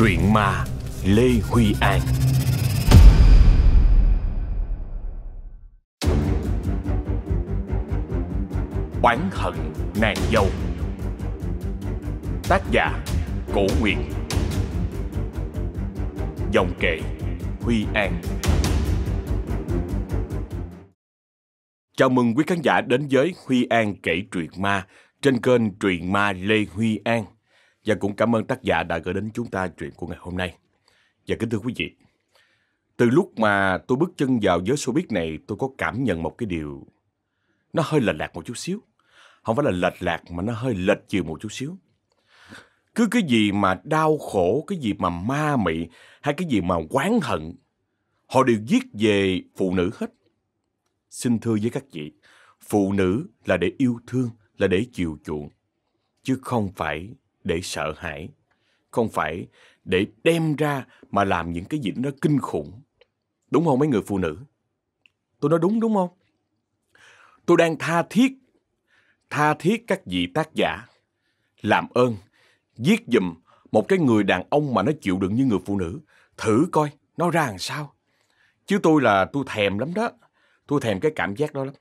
Truyện ma Lê Huy An. Oán hận nàng dâu. Tác giả Cổ Nguyệt, Dòng kệ Huy An. Chào mừng quý khán giả đến với Huy An kể truyện ma trên kênh truyện ma Lê Huy An. Và cũng cảm ơn tác giả đã gửi đến chúng ta chuyện của ngày hôm nay. Và kính thưa quý vị, từ lúc mà tôi bước chân vào giới showbiz này, tôi có cảm nhận một cái điều nó hơi lệch lạc một chút xíu. Không phải là lệch lạc mà nó hơi lệch chiều một chút xíu. Cứ cái gì mà đau khổ, cái gì mà ma mị, hay cái gì mà oán hận, họ đều viết về phụ nữ hết. Xin thưa với các vị, phụ nữ là để yêu thương, là để chiều chuộng, chứ không phải để sợ hãi, không phải để đem ra mà làm những cái gì nó kinh khủng. Đúng không mấy người phụ nữ? Tôi nói đúng đúng không? Tôi đang tha thiết, tha thiết các vị tác giả, làm ơn, viết dùm một cái người đàn ông mà nó chịu đựng như người phụ nữ, thử coi nó ra làm sao. Chứ tôi là tôi thèm lắm đó, tôi thèm cái cảm giác đó lắm.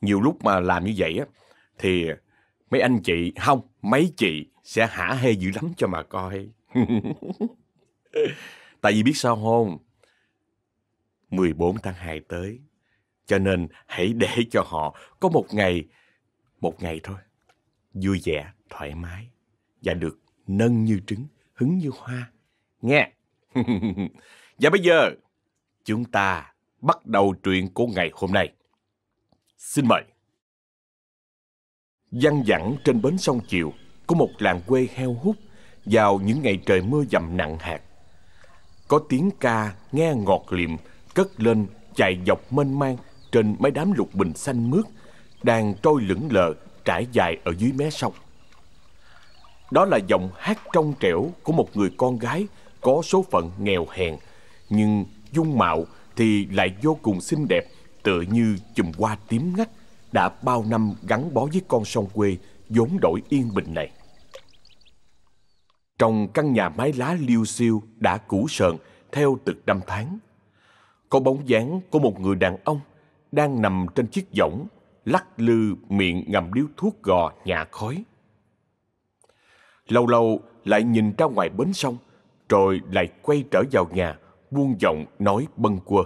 Nhiều lúc mà làm như vậy á, thì mấy anh chị, không, mấy chị sẽ hả hê dữ lắm cho mà coi. Tại vì biết sao không? 14 tháng 2 tới. Cho nên hãy để cho họ có một ngày, một ngày thôi. Vui vẻ, thoải mái và được nâng như trứng, hứng như hoa. Nghe! và bây giờ, chúng ta bắt đầu truyện của ngày hôm nay. Xin mời. Văng vẳng trên bến sông Chiều, có một làng quê heo hút vào những ngày trời mưa dầm nặng hạt. Có tiếng ca nghe ngọt liệm cất lên chạy dọc mênh mang trên mấy đám lục bình xanh mướt đang trôi lững lờ trải dài ở dưới mé sông. Đó là giọng hát trong trẻo của một người con gái có số phận nghèo hèn, nhưng dung mạo thì lại vô cùng xinh đẹp, tựa như chùm hoa tím ngắt đã bao năm gắn bó với con sông quê vốn đổi yên bình này. Trong căn nhà mái lá liêu xiêu đã cũ sờn theo từng năm tháng, có bóng dáng của một người đàn ông đang nằm trên chiếc võng lắc lư miệng ngầm điếu thuốc gò nhả khói. Lâu lâu lại nhìn ra ngoài bến sông, rồi lại quay trở vào nhà, buông giọng nói bâng quơ.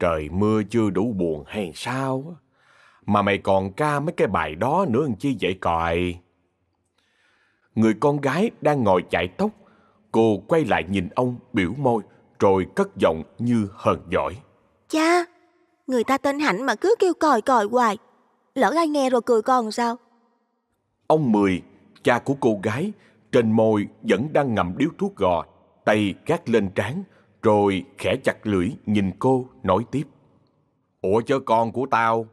Trời mưa chưa đủ buồn hay sao? Mà mày còn ca mấy cái bài đó nữa làm chi vậy còi? Người con gái đang ngồi chạy tóc, cô quay lại nhìn ông biểu môi, rồi cất giọng như hờn giỏi. Cha, người ta tên Hạnh mà cứ kêu còi còi hoài. Lỡ ai nghe rồi cười con sao? Ông Mười, cha của cô gái, trên môi vẫn đang ngậm điếu thuốc gò, tay gác lên trán, rồi khẽ chặt lưỡi nhìn cô nói tiếp. Ủa chứ con của tao,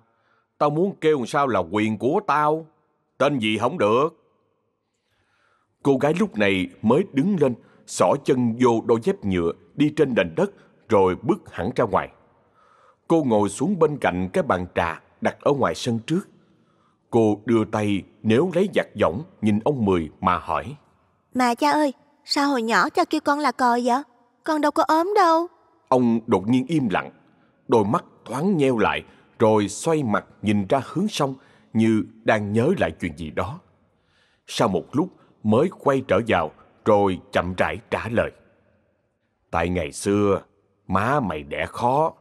tao muốn kêu sao là quyền của tao, tên gì không được. Cô gái lúc này mới đứng lên, xỏ chân vô đôi dép nhựa đi trên nền đất rồi bước hẳn ra ngoài. Cô ngồi xuống bên cạnh cái bàn trà đặt ở ngoài sân trước. Cô đưa tay nếu lấy giặt giỏng nhìn ông Mười mà hỏi. Mà cha ơi, sao hồi nhỏ cha kêu con là còi vậy? Con đâu có ốm đâu. Ông đột nhiên im lặng, đôi mắt thoáng nheo lại rồi xoay mặt nhìn ra hướng sông như đang nhớ lại chuyện gì đó. Sau một lúc mới quay trở vào rồi chậm rãi trả lời. Tại ngày xưa, má mày đẻ khó.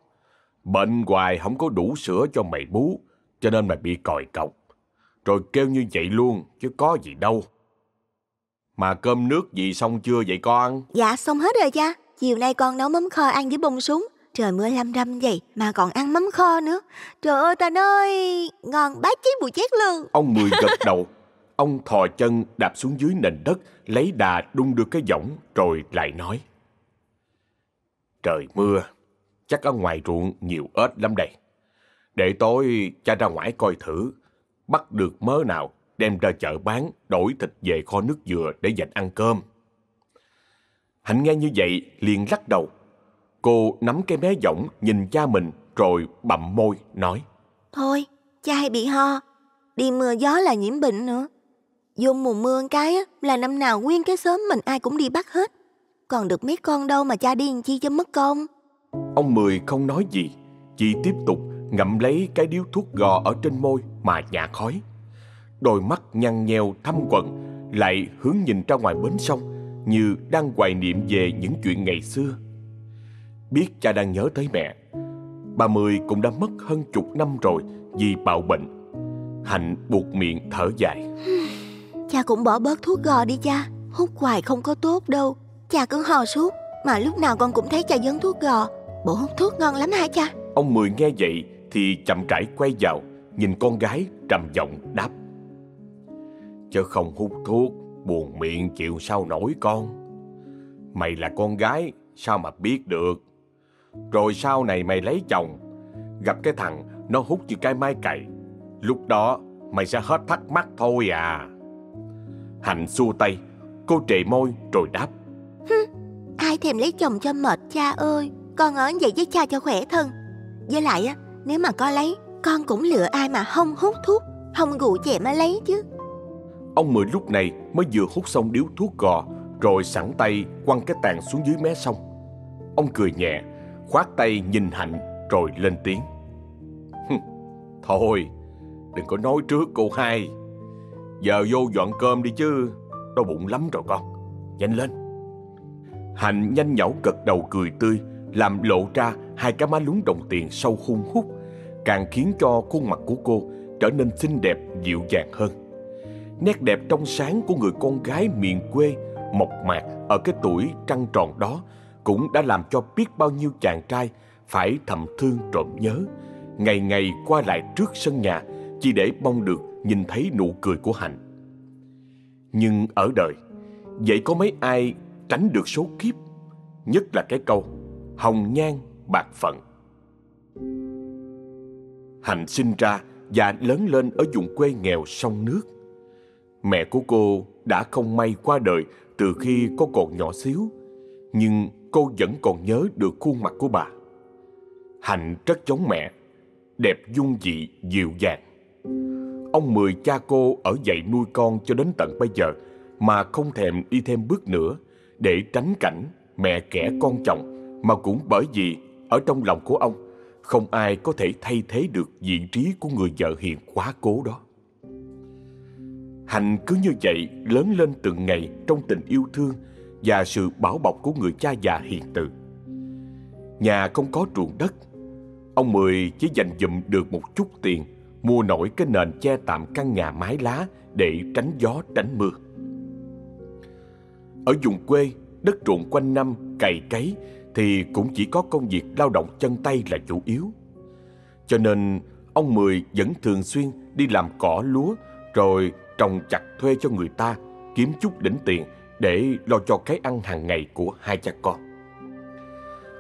Bệnh hoài không có đủ sữa cho mày bú, cho nên mày bị còi cọc. Rồi kêu như vậy luôn, chứ có gì đâu. Mà cơm nước gì xong chưa vậy con? Dạ xong hết rồi cha. Chiều nay con nấu mắm kho ăn với bông súng. Trời mưa lâm râm vậy mà còn ăn mắm kho nữa. Trời ơi ta ơi, ngon bá chí bùi chét luôn. Ông Mười gật đầu. Ông thò chân đạp xuống dưới nền đất, lấy đà đung đưa cái võng rồi lại nói. Trời mưa, chắc ở ngoài ruộng nhiều ếch lắm đây. Để tối cha ra ngoài coi thử, bắt được mớ nào đem ra chợ bán, đổi thịt về kho nước dừa để dành ăn cơm. Hạnh nghe như vậy liền lắc đầu. Cô nắm cái mé giọng nhìn cha mình rồi bậm môi nói. Thôi, cha hay bị ho, đi mưa gió là nhiễm bệnh nữa. Vô mùa mưa cái á, là năm nào nguyên cái xóm mình ai cũng đi bắt hết. Còn được mấy con đâu mà cha đi làm chi cho mất công. Ông Mười không nói gì, chỉ tiếp tục ngậm lấy cái điếu thuốc gò ở trên môi mà nhả khói. Đôi mắt nhăn nheo thăm quần, lại hướng nhìn ra ngoài bến sông như đang hoài niệm về những chuyện ngày xưa. Biết cha đang nhớ tới mẹ, bà Mười cũng đã mất hơn chục năm rồi vì bạo bệnh. Hạnh buộc miệng thở dài. Cha cũng bỏ bớt thuốc gò đi cha, hút hoài không có tốt đâu. Cha cứ hò suốt, mà lúc nào con cũng thấy cha dấn thuốc gò. Bộ hút thuốc ngon lắm hả cha? Ông Mười nghe vậy thì chậm rãi quay vào, nhìn con gái trầm giọng đáp. Chứ không hút thuốc, buồn miệng chịu sao nổi con. Mày là con gái, sao mà biết được. Rồi sau này mày lấy chồng, gặp cái thằng nó hút như cái máy cày. Lúc đó mày sẽ hết thắc mắc thôi à. Hạnh xua tay, cô trề môi rồi đáp. Ai thèm lấy chồng cho mệt cha ơi Con ở vậy với cha cho khỏe thân Với lại á Nếu mà có lấy Con cũng lựa ai mà không hút thuốc Không gụ chè mà lấy chứ Ông Mười lúc này mới vừa hút xong điếu thuốc gò, Rồi sẵn tay quăng cái tàn xuống dưới mé sông. Ông cười nhẹ, Khoát tay nhìn Hạnh Rồi lên tiếng. Thôi, Đừng có nói trước cô hai. Giờ vô dọn cơm đi chứ đau bụng lắm rồi con. Nhanh lên. Hạnh nhanh nhảu gật đầu cười tươi, Làm lộ ra hai cái má lúng đồng tiền sâu hun hút, Càng khiến cho khuôn mặt của cô Trở nên xinh đẹp dịu dàng hơn. Nét đẹp trong sáng của người con gái miền quê, Mộc mạc ở cái tuổi trăng tròn đó, Cũng đã làm cho biết bao nhiêu chàng trai Phải thầm thương trộm nhớ. Ngày ngày qua lại trước sân nhà, Chỉ để mong được nhìn thấy nụ cười của Hạnh. Nhưng ở đời, Vậy có mấy ai tránh được số kiếp? Nhất là cái câu, Hồng nhan bạc phận. Hạnh sinh ra và lớn lên ở vùng quê nghèo sông nước. Mẹ của cô đã không may qua đời từ khi cô còn nhỏ xíu, Nhưng cô vẫn còn nhớ được khuôn mặt của bà. Hạnh rất giống mẹ, Đẹp dung dị, dịu dàng. Ông Mười cha cô ở dậy nuôi con cho đến tận bây giờ Mà không thèm đi thêm bước nữa Để tránh cảnh mẹ kẻ con chồng, Mà cũng bởi vì ở trong lòng của ông Không ai có thể thay thế được vị trí của người vợ hiền quá cố đó. Hạnh cứ như vậy lớn lên từng ngày trong tình yêu thương và sự bảo bọc của người cha già hiền từ. Nhà không có ruộng đất, ông Mười chỉ dành dụm được một chút tiền mua nổi cái nền che tạm căn nhà mái lá để tránh gió tránh mưa. Ở vùng quê, đất ruộng quanh năm cày cấy thì cũng chỉ có công việc lao động chân tay là chủ yếu. Cho nên ông Mười vẫn thường xuyên đi làm cỏ lúa rồi trồng chặt thuê cho người ta kiếm chút đỉnh tiền để lo cho cái ăn hàng ngày của hai cha con.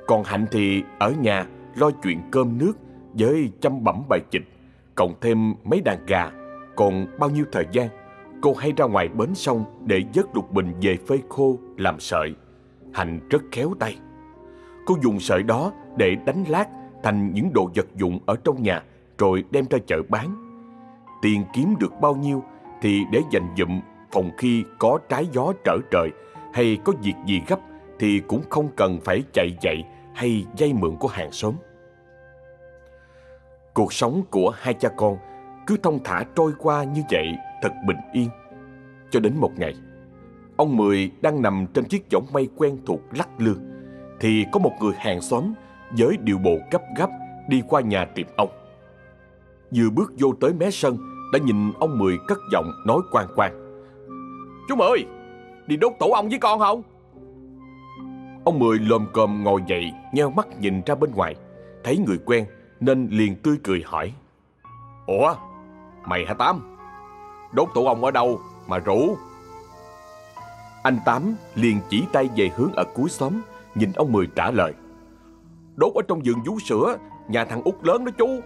Còn Hạnh thì ở nhà lo chuyện cơm nước với chăm bẩm bài chịch, cộng thêm mấy đàn gà. Còn bao nhiêu thời gian, cô hay ra ngoài bến sông để vớt lục bình về phơi khô làm sợi. Hạnh rất khéo tay. Cô dùng sợi đó để đánh lát thành những đồ vật dụng ở trong nhà rồi đem ra chợ bán. Tiền kiếm được bao nhiêu thì để dành dụm phòng khi có trái gió trở trời hay có việc gì gấp thì cũng không cần phải chạy dậy hay dây mượn của hàng xóm. Cuộc sống của hai cha con cứ thông thả trôi qua như vậy thật bình yên. Cho đến một ngày, ông Mười đang nằm trên chiếc võng mây quen thuộc lắc lư thì có một người hàng xóm với điều bộ gấp gấp đi qua nhà tìm ông. Vừa bước vô tới mé sân đã nhìn ông Mười cất giọng nói quan quan. Chú Mười, đi đốt tổ ong với con không? Ông Mười lồm cồm ngồi dậy, nheo mắt nhìn ra bên ngoài. Thấy người quen nên liền tươi cười hỏi. Ủa, mày hả Tám? Đốt tổ ong ở đâu mà rủ? Anh Tám liền chỉ tay về hướng ở cuối xóm, nhìn ông Mười trả lời. Đốt ở trong vườn vú sữa, nhà thằng út lớn đó chú.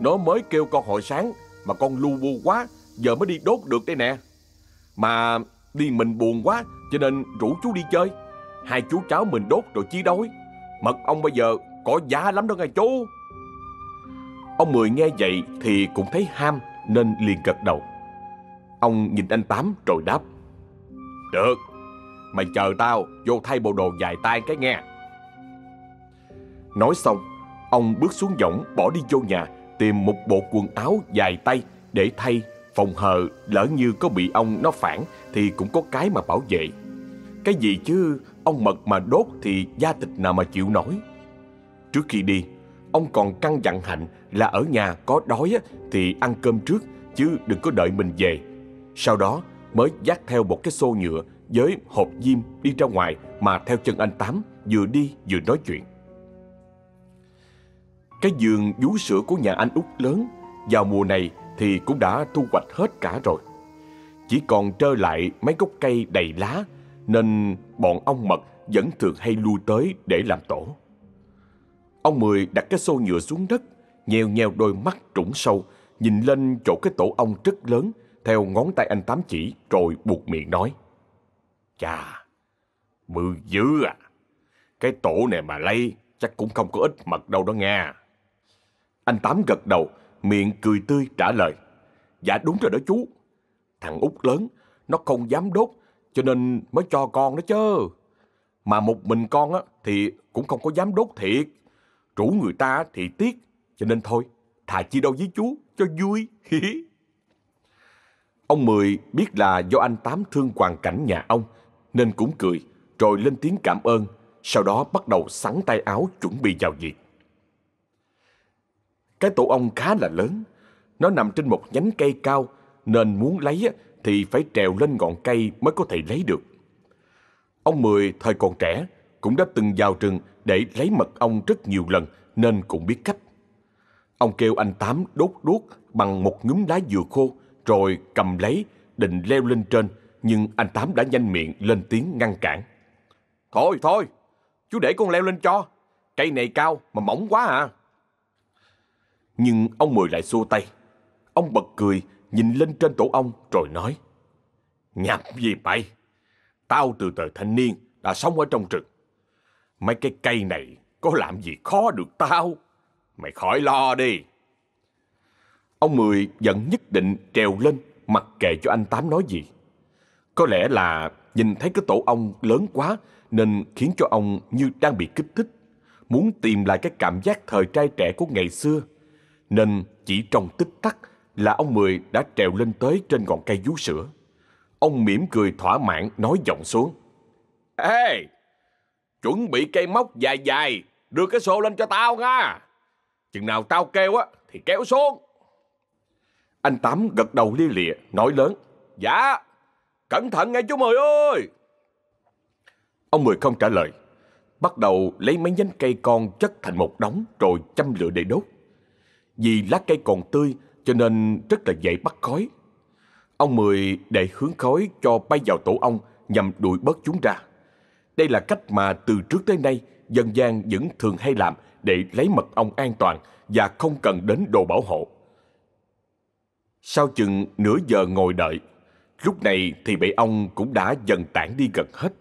Nó mới kêu con hồi sáng mà con lu bu quá Giờ mới đi đốt được đây nè. Mà đi mình buồn quá Cho nên rủ chú đi chơi. Hai chú cháu mình đốt rồi chi đói. Mật ong bây giờ có giá lắm đó nghe chú. Ông Mười nghe vậy thì cũng thấy ham Nên liền gật đầu. Ông nhìn anh Tám rồi đáp. Được, mày chờ tao vô thay bộ đồ dài tay cái nghe. Nói xong, ông bước xuống võng bỏ đi vô nhà tìm một bộ quần áo dài tay để thay phòng hờ lỡ như có bị ông nó phản thì cũng có cái mà bảo vệ. Cái gì chứ ông mật mà đốt thì gia tịch nào mà chịu nổi. Trước khi đi, ông còn căn dặn Hạnh là ở nhà có đói thì ăn cơm trước chứ đừng có đợi mình về. Sau đó mới dắt theo một cái xô nhựa với hộp diêm đi ra ngoài mà theo chân anh Tám vừa đi vừa nói chuyện. Cái giường vú sữa của nhà anh út lớn vào mùa này thì cũng đã thu hoạch hết cả rồi. Chỉ còn trơ lại mấy gốc cây đầy lá nên bọn ong mật vẫn thường hay lui tới để làm tổ. Ông Mười đặt cái xô nhựa xuống đất, nheo nheo đôi mắt trũng sâu, nhìn lên chỗ cái tổ ong rất lớn, theo ngón tay anh Tám chỉ rồi buộc miệng nói. Chà, mưa dữ à, cái tổ này mà lây chắc cũng không có ít mật đâu đó nghe. Anh Tám gật đầu, miệng cười tươi trả lời. Dạ đúng rồi đó chú. Thằng út lớn, nó không dám đốt, cho nên mới cho con đó chứ. Mà một mình con á, thì cũng không có dám đốt thiệt. Rủ người ta thì tiếc, cho nên thôi, thà chi đâu với chú, cho vui. ông Mười biết là do anh Tám thương hoàn cảnh nhà ông, nên cũng cười, rồi lên tiếng cảm ơn, sau đó bắt đầu sắn tay áo chuẩn bị vào việc. Cái tổ ong khá là lớn. Nó nằm trên một nhánh cây cao, nên muốn lấy thì phải trèo lên ngọn cây mới có thể lấy được. Ông Mười thời còn trẻ cũng đã từng vào rừng để lấy mật ong rất nhiều lần nên cũng biết cách. Ông kêu anh Tám đốt đuốc bằng một nhúm lá dừa khô rồi cầm lấy định leo lên trên nhưng anh Tám đã nhanh miệng lên tiếng ngăn cản. Thôi thôi, chú để con leo lên cho. Cây này cao mà mỏng quá à. Nhưng ông Mười lại xua tay. Ông bật cười, nhìn lên trên tổ ong rồi nói. Nhập gì mày? Tao từ thời thanh niên đã sống ở trong rừng. Mấy cái cây này có làm gì khó được tao? Mày khỏi lo đi. Ông Mười vẫn nhất định trèo lên mặc kệ cho anh Tám nói gì. Có lẽ là nhìn thấy cái tổ ong lớn quá nên khiến cho ông như đang bị kích thích. Muốn tìm lại cái cảm giác thời trai trẻ của ngày xưa nên chỉ trong tích tắc là ông Mười đã trèo lên tới trên ngọn cây vú sữa. Ông mỉm cười thỏa mãn nói giọng xuống. Ê, chuẩn bị cây móc dài dài, đưa cái xô lên cho tao nha. Chừng nào tao kêu á, thì kéo xuống. Anh Tám gật đầu lia lịa, nói lớn. Dạ, cẩn thận nghe chú Mười ơi. Ông Mười không trả lời. Bắt đầu lấy mấy nhánh cây con chất thành một đống rồi châm lửa để đốt. Vì lá cây còn tươi cho nên rất là dễ bắt khói. Ông Mười để hướng khói cho bay vào tổ ong nhằm đuổi bớt chúng ra. Đây là cách mà từ trước tới nay dân gian vẫn thường hay làm để lấy mật ong an toàn và không cần đến đồ bảo hộ. Sau chừng nửa giờ ngồi đợi, lúc này thì bầy ong cũng đã dần tản đi gần hết.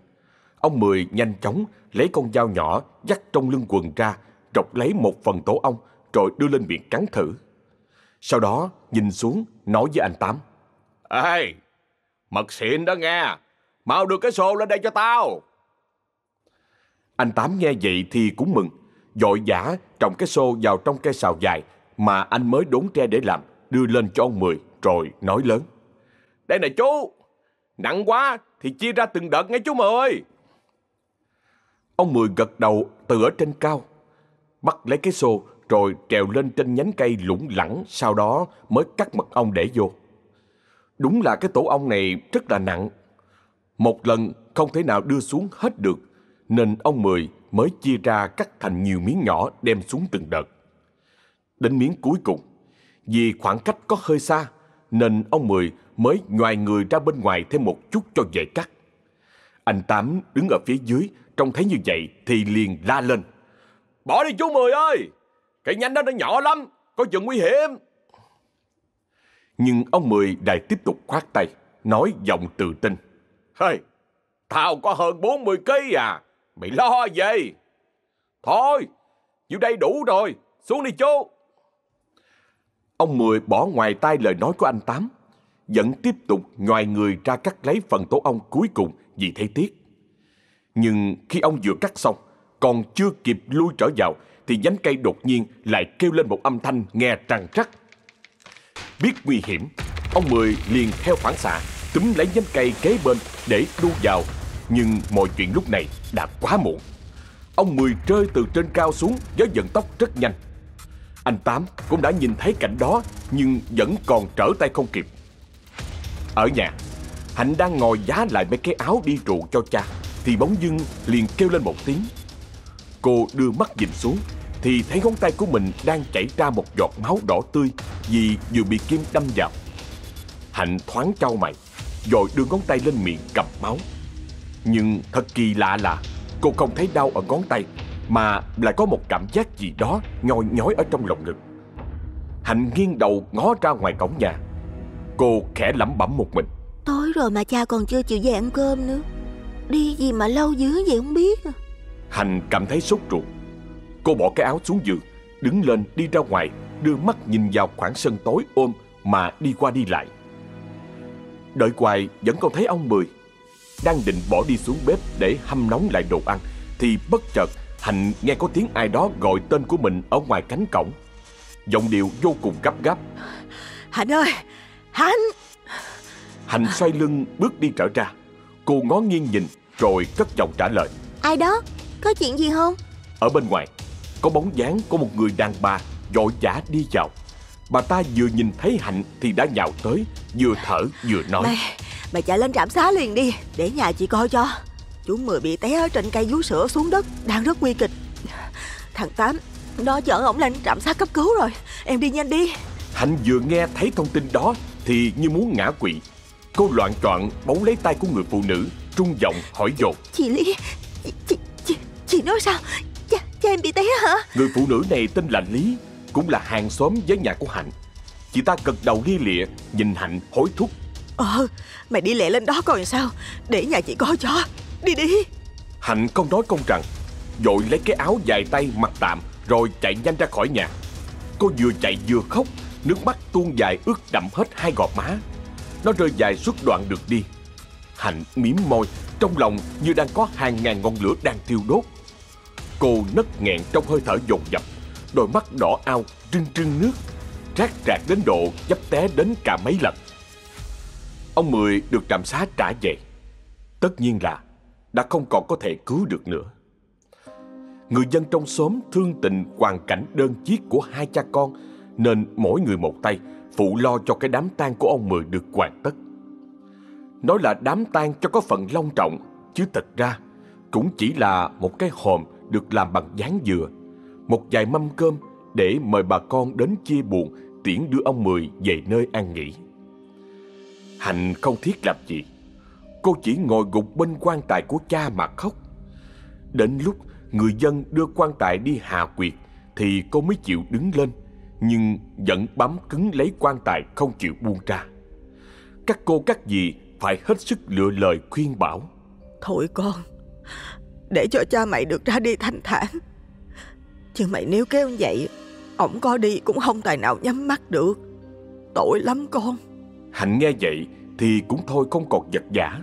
Ông Mười nhanh chóng lấy con dao nhỏ dắt trong lưng quần ra, rọc lấy một phần tổ ong rồi đưa lên miệng cắn thử. Sau đó nhìn xuống nói với anh Tám. Ê, mật xịn đó nghe, mau đưa cái xô lên đây cho tao. Anh Tám nghe vậy thì cũng mừng, dội giả trồng cái xô vào trong cây xào dài mà anh mới đốn tre để làm, đưa lên cho ông Mười rồi nói lớn. Đây này chú, nặng quá thì chia ra từng đợt nghe chú Mười. Ông Mười gật đầu từ ở trên cao, bắt lấy cái xô rồi trèo lên trên nhánh cây lủng lẳng, sau đó mới cắt mật ong để vô. Đúng là cái tổ ong này rất là nặng. Một lần không thể nào đưa xuống hết được, nên ông Mười mới chia ra cắt thành nhiều miếng nhỏ đem xuống từng đợt. Đến miếng cuối cùng, vì khoảng cách có hơi xa, nên ông Mười mới ngoài người ra bên ngoài thêm một chút cho dễ cắt. Anh Tám đứng ở phía dưới, trông thấy như vậy thì liền la lên. Bỏ đi chú Mười ơi! Cái nhánh đó nó nhỏ lắm, có chừng nguy hiểm. Nhưng ông Mười lại tiếp tục khoát tay, nói giọng tự tin. Hey, tao có hơn 40 kg à, mày lo gì? Thôi, nhiêu đây đủ rồi, xuống đi chú. Ông Mười bỏ ngoài tai lời nói của anh Tám. vẫn tiếp tục ngoài người ra cắt lấy phần tổ ong cuối cùng vì thấy tiếc. Nhưng khi ông vừa cắt xong, còn chưa kịp lui trở vào thì nhánh cây đột nhiên lại kêu lên một âm thanh nghe trằn trắc. Biết nguy hiểm, ông Mười liền theo phản xạ túm lấy nhánh cây kế bên để đu vào. Nhưng mọi chuyện lúc này đã quá muộn. Ông Mười rơi từ trên cao xuống với vận tốc rất nhanh. Anh Tám cũng đã nhìn thấy cảnh đó nhưng vẫn còn trở tay không kịp. Ở nhà, Hạnh đang ngồi giá lại mấy cái áo đi trụ cho cha thì bóng dưng liền kêu lên một tiếng. Cô đưa mắt nhìn xuống thì thấy ngón tay của mình đang chảy ra một giọt máu đỏ tươi vì vừa bị kim đâm vào. Hạnh thoáng trao mày, rồi đưa ngón tay lên miệng cầm máu. Nhưng thật kỳ lạ là cô không thấy đau ở ngón tay mà lại có một cảm giác gì đó nhoi nhói ở trong lòng ngực. Hạnh nghiêng đầu ngó ra ngoài cổng nhà. Cô khẽ lẩm bẩm một mình. Tối rồi mà cha còn chưa chịu về ăn cơm nữa. Đi gì mà lâu dữ vậy không biết à. Hành cảm thấy sốt ruột. Cô bỏ cái áo xuống giường, đứng lên đi ra ngoài, đưa mắt nhìn vào khoảng sân tối ôm mà đi qua đi lại. Đợi hoài vẫn còn thấy ông Mười. Đang định bỏ đi xuống bếp để hâm nóng lại đồ ăn, thì bất chợt Hành nghe có tiếng ai đó gọi tên của mình ở ngoài cánh cổng. Giọng điệu vô cùng gấp gáp. Hạnh ơi, Hạnh! Hành xoay lưng bước đi trở ra. Cô ngó nghiêng nhìn rồi cất giọng trả lời. Ai đó? Có chuyện gì không? Ở bên ngoài, có bóng dáng của một người đàn bà vội vã đi vào. Bà ta vừa nhìn thấy Hạnh thì đã nhào tới, vừa thở vừa nói. Mày, mày chạy lên trạm xá liền đi, để nhà chị coi cho. Chú Mười bị té ở trên cây vú sữa xuống đất, đang rất nguy kịch. Thằng Tám, nó chở ổng lên trạm xá cấp cứu rồi. Em đi nhanh đi. Hạnh vừa nghe thấy thông tin đó thì như muốn ngã quỵ. Cô loạn trọn bấu lấy tay của người phụ nữ, trung giọng hỏi dồn. Chị Lý, chị, chị, chị nói sao? Cha em bị té hả? Người phụ nữ này tên là Lý, cũng là hàng xóm với nhà của Hạnh. Chị ta gật đầu lia lịa, nhìn Hạnh hối thúc. Ờ, mày đi lẹ lên đó coi sao, để nhà chị coi cho. Đi đi. Hạnh không nói công rằng, vội lấy cái áo dài tay mặc tạm rồi chạy nhanh ra khỏi nhà. Cô vừa chạy vừa khóc, nước mắt tuôn dài ướt đậm hết hai gò má. Nó rơi dài suốt đoạn được đi. Hạnh miếm môi, trong lòng như đang có hàng ngàn ngọn lửa đang thiêu đốt. Cô nấc nghẹn trong hơi thở dồn dập, đôi mắt đỏ ao, trưng trưng nước, rác rạc đến độ dấp té đến cả mấy lần. Ông Mười được trạm xá trả về. Tất nhiên là đã không còn có thể cứu được nữa. Người dân trong xóm thương tình hoàn cảnh đơn chiếc của hai cha con nên mỗi người một tay phụ lo cho cái đám tang của ông Mười được hoàn tất. Nói là đám tang cho có phần long trọng, chứ thật ra cũng chỉ là một cái hòm được làm bằng dáng dừa, một vài mâm cơm để mời bà con đến chia buồn tiễn đưa ông Mười về nơi an nghỉ. Hạnh không thiết làm gì, cô chỉ ngồi gục bên quan tài của cha mà khóc. Đến lúc người dân đưa quan tài đi hạ quyệt thì cô mới chịu đứng lên, nhưng vẫn bám cứng lấy quan tài không chịu buông ra. Các cô các dì phải hết sức lựa lời khuyên bảo. Thôi con, để cho cha mày được ra đi thanh thản. Chứ mày nếu kéo vậy, ổng có đi cũng không tài nào nhắm mắt được. Tội lắm con. Hạnh nghe vậy thì cũng thôi không còn giật giả.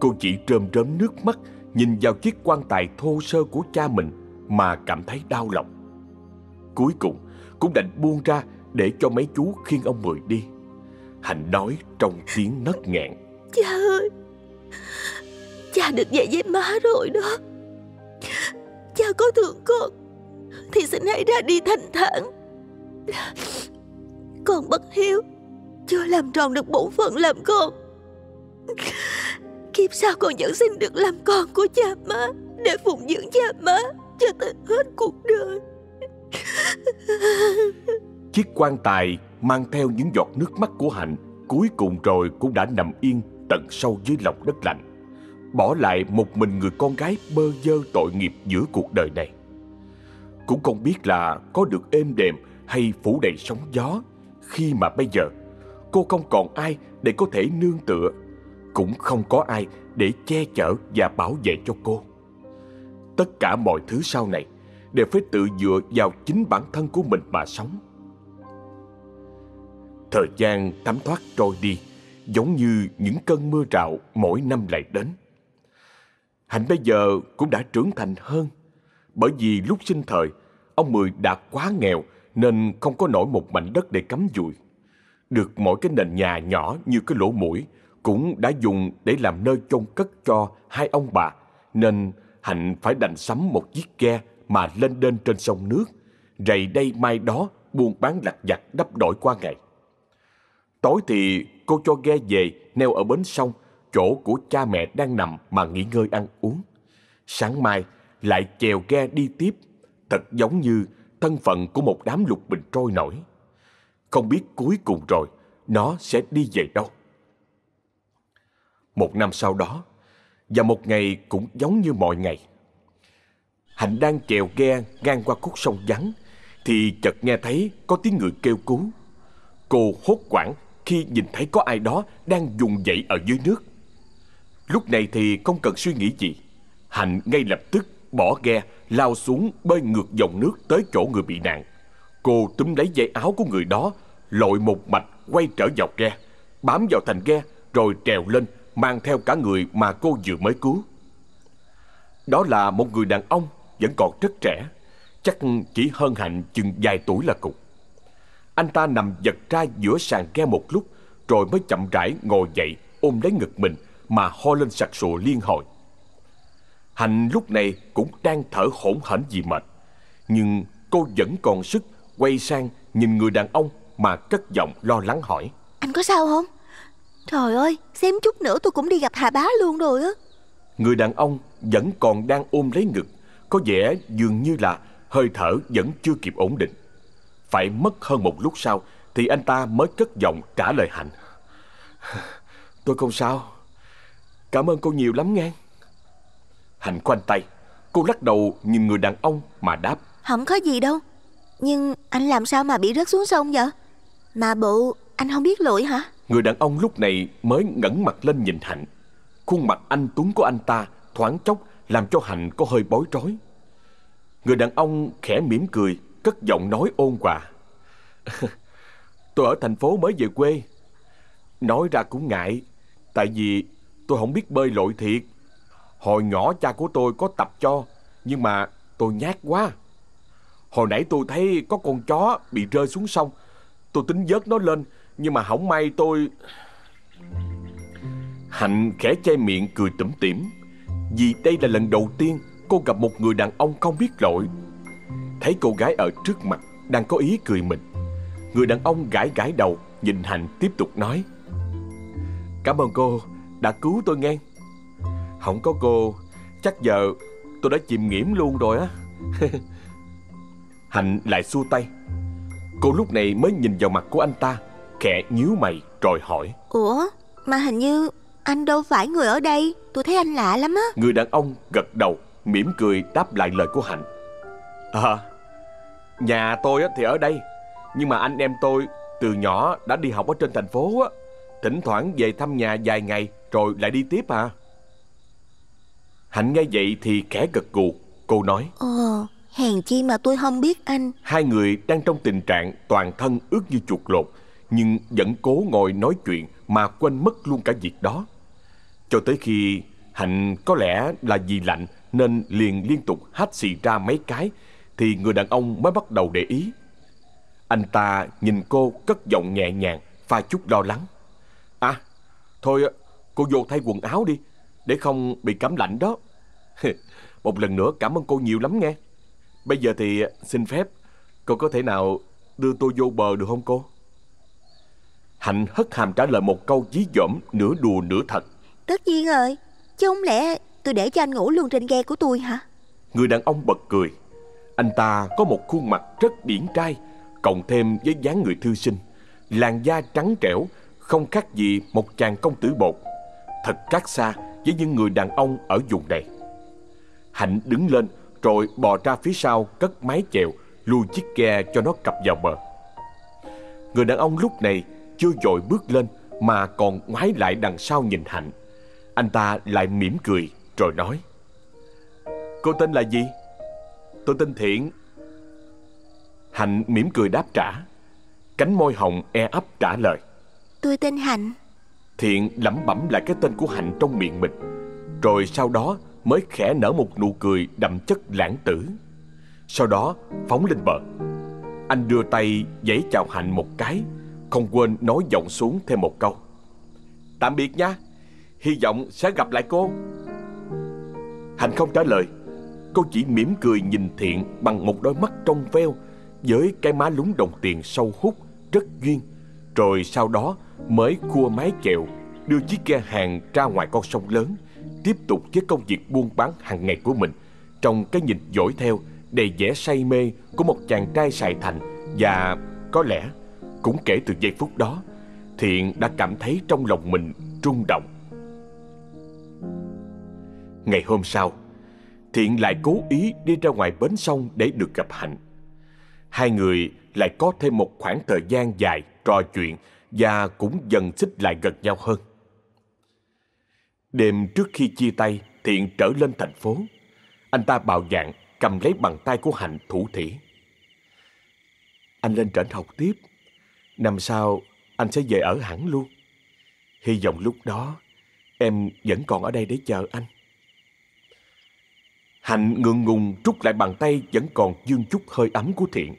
Cô chỉ trơm trớm nước mắt nhìn vào chiếc quan tài thô sơ của cha mình mà cảm thấy đau lòng. Cuối cùng cũng đành buông ra để cho mấy chú khiêng ông Mười đi. Hạnh nói trong tiếng nấc nghẹn. Cha ơi, cha được về với má rồi đó. Cha có thương con, thì xin hãy ra đi thanh thản. Con bất hiếu, chưa làm tròn được bổn phận làm con. Kiếp sau con vẫn xin được làm con của cha má Để phụng dưỡng cha má Cho tới hết cuộc đời Chiếc quan tài mang theo những giọt nước mắt của Hạnh Cuối cùng rồi cũng đã nằm yên tận sâu dưới lòng đất lạnh Bỏ lại một mình người con gái bơ vơ tội nghiệp giữa cuộc đời này Cũng không biết là có được êm đềm hay phủ đầy sóng gió Khi mà bây giờ cô không còn ai để có thể nương tựa cũng không có ai để che chở và bảo vệ cho cô. Tất cả mọi thứ sau này đều phải tự dựa vào chính bản thân của mình mà sống. Thời gian thấm thoát trôi đi, giống như những cơn mưa rào mỗi năm lại đến. Hạnh bây giờ cũng đã trưởng thành hơn, bởi vì lúc sinh thời, ông Mười đã quá nghèo nên không có nổi một mảnh đất để cắm dùi. Được mỗi cái nền nhà nhỏ như cái lỗ mũi cũng đã dùng để làm nơi chôn cất cho hai ông bà, nên Hạnh phải đành sắm một chiếc ghe mà lên đên trên sông nước, rầy đây mai đó buôn bán lặt vặt đắp đổi qua ngày. Tối thì cô cho ghe về neo ở bến sông, chỗ của cha mẹ đang nằm mà nghỉ ngơi ăn uống. Sáng mai lại chèo ghe đi tiếp, thật giống như thân phận của một đám lục bình trôi nổi. Không biết cuối cùng rồi nó sẽ đi về đâu. Một năm sau đó, và một ngày cũng giống như mọi ngày. Hạnh đang chèo ghe ngang qua khúc sông vắng, thì chợt nghe thấy có tiếng người kêu cứu. Cô hốt quảng khi nhìn thấy có ai đó đang dùng dậy ở dưới nước. Lúc này thì không cần suy nghĩ gì. Hạnh ngay lập tức bỏ ghe, lao xuống bơi ngược dòng nước tới chỗ người bị nạn. Cô túm lấy dây áo của người đó, lội một mạch quay trở vào ghe, bám vào thành ghe rồi trèo lên mang theo cả người mà cô vừa mới cứu. Đó là một người đàn ông vẫn còn rất trẻ, chắc chỉ hơn Hạnh chừng vài tuổi là cục. Anh ta nằm giật ra giữa sàn ghe một lúc, rồi mới chậm rãi ngồi dậy ôm lấy ngực mình mà ho lên sặc sụa liên hồi. Hạnh lúc này cũng đang thở hổn hển vì mệt, nhưng cô vẫn còn sức quay sang nhìn người đàn ông mà cất giọng lo lắng hỏi. Anh có sao không? Trời ơi, xem chút nữa tôi cũng đi gặp Hà Bá luôn rồi á. Người đàn ông vẫn còn đang ôm lấy ngực, có vẻ dường như là hơi thở vẫn chưa kịp ổn định. Phải mất hơn một lúc sau thì anh ta mới cất giọng trả lời Hạnh. Tôi không sao. Cảm ơn cô nhiều lắm nghe. Hạnh khoanh tay. Cô lắc đầu nhìn người đàn ông mà đáp. Không có gì đâu. Nhưng anh làm sao mà bị rớt xuống sông vậy? Mà bộ anh không biết lội hả? Người đàn ông lúc này mới ngẩng mặt lên nhìn Hạnh. Khuôn mặt anh Tuấn của anh ta thoáng chốc làm cho Hạnh có hơi bối rối. Người đàn ông khẽ mỉm cười, cất giọng nói ôn hòa. tôi ở thành phố mới về quê. Nói ra cũng ngại, tại vì tôi không biết bơi lội thiệt. Hồi nhỏ cha của tôi có tập cho, nhưng mà tôi nhát quá. Hồi nãy tôi thấy có con chó bị rơi xuống sông. Tôi tính vớt nó lên, nhưng mà không may tôi... Hạnh khẽ che miệng cười tủm tỉm Vì đây là lần đầu tiên cô gặp một người đàn ông không biết lội Thấy cô gái ở trước mặt đang có ý cười mình Người đàn ông gãi gãi đầu Nhìn Hạnh tiếp tục nói Cảm ơn cô đã cứu tôi nghe. Không có cô Chắc giờ tôi đã chìm nghiễm luôn rồi á. Hạnh lại xua tay. Cô lúc này mới nhìn vào mặt của anh ta Khẽ nhíu mày rồi hỏi. Ủa mà hình như anh đâu phải người ở đây. Tôi thấy anh lạ lắm á. Người đàn ông gật đầu mỉm cười đáp lại lời của Hạnh. À Nhà tôi thì ở đây Nhưng mà anh em tôi từ nhỏ đã đi học ở trên thành phố á. Thỉnh thoảng về thăm nhà vài ngày Rồi lại đi tiếp à Hạnh nghe vậy thì khẽ gật gù Cô nói Ồ hèn chi mà tôi không biết anh Hai người đang trong tình trạng toàn thân ướt như chuột lột nhưng vẫn cố ngồi nói chuyện mà quên mất luôn cả việc đó. Cho tới khi Hạnh có lẽ là vì lạnh nên liền liên tục hắt xì ra mấy cái thì người đàn ông mới bắt đầu để ý. Anh ta nhìn cô cất giọng nhẹ nhàng, pha chút lo lắng. À, thôi cô vô thay quần áo đi, để không bị cảm lạnh đó. Một lần nữa cảm ơn cô nhiều lắm nghe. Bây giờ thì xin phép, cô có thể nào đưa tôi vô bờ được không cô? Hạnh hất hàm trả lời một câu dí dỏm nửa đùa nửa thật. Tất nhiên rồi, chứ không lẽ tôi để cho anh ngủ luôn trên ghe của tôi hả? Người đàn ông bật cười. Anh ta có một khuôn mặt rất điển trai, cộng thêm với dáng người thư sinh. Làn da trắng trẻo, không khác gì một chàng công tử bột. Thật khác xa với những người đàn ông ở vùng này. Hạnh đứng lên rồi bò ra phía sau cất mái chèo, lùi chiếc ghe cho nó cập vào bờ. Người đàn ông lúc này chưa dội bước lên mà còn ngoái lại đằng sau nhìn Hạnh. Anh ta lại mỉm cười rồi nói Cô tên là gì? Tôi tên Thiện Hạnh mỉm cười đáp trả Cánh môi hồng e ấp trả lời Tôi tên Hạnh Thiện lẩm bẩm lại cái tên của Hạnh trong miệng mình, Rồi sau đó mới khẽ nở một nụ cười đậm chất lãng tử. Sau đó phóng lên bờ. Anh đưa tay giấy chào Hạnh một cái, Không quên nói giọng xuống thêm một câu. Tạm biệt nha, Hy vọng sẽ gặp lại cô. Hạnh không trả lời. Cô chỉ mỉm cười nhìn Thiện bằng một đôi mắt trong veo, Với cái má lúng đồng tiền sâu hút, rất duyên. Rồi sau đó mới cua mái chèo, Đưa chiếc ghe hàng ra ngoài con sông lớn, Tiếp tục với công việc buôn bán hàng ngày của mình. Trong cái nhìn dõi theo, Đầy vẻ say mê của một chàng trai Sài Thành Và có lẽ cũng kể từ giây phút đó, Thiện đã cảm thấy trong lòng mình rung động. Ngày hôm sau, Thiện lại cố ý đi ra ngoài bến sông để được gặp Hạnh. Hai người lại có thêm một khoảng thời gian dài trò chuyện và cũng dần xích lại gần nhau hơn. Đêm trước khi chia tay, Thiện trở lên thành phố. Anh ta bạo dạng cầm lấy bàn tay của Hạnh thủ thỉ. Anh lên trển học tiếp. Năm sau, anh sẽ về ở hẳn luôn. Hy vọng lúc đó, em vẫn còn ở đây để chờ anh. Hạnh ngượng ngùng trút lại bàn tay vẫn còn dương chút hơi ấm của Thiện.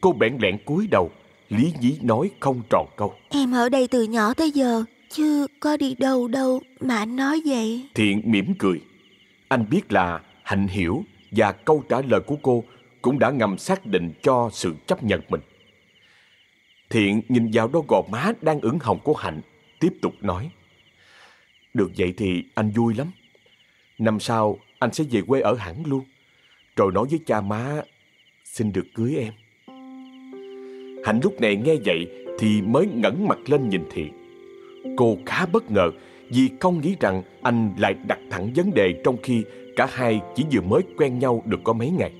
Cô bẽn lẽn cúi đầu, lý nhí nói không tròn câu. Em ở đây từ nhỏ tới giờ, chứ có đi đâu đâu mà anh nói vậy. Thiện mỉm cười. Anh biết là Hạnh hiểu và câu trả lời của cô cũng đã ngầm xác định cho sự chấp nhận mình. Thiện nhìn vào đôi gò má đang ửng hồng của Hạnh, tiếp tục nói. Được vậy thì anh vui lắm. Năm sau anh sẽ về quê ở hẳn luôn. Rồi nói với cha má xin được cưới em. Hạnh lúc này nghe vậy thì mới ngẩng mặt lên nhìn Thiện. Cô khá bất ngờ vì không nghĩ rằng anh lại đặt thẳng vấn đề trong khi cả hai chỉ vừa mới quen nhau được có mấy ngày.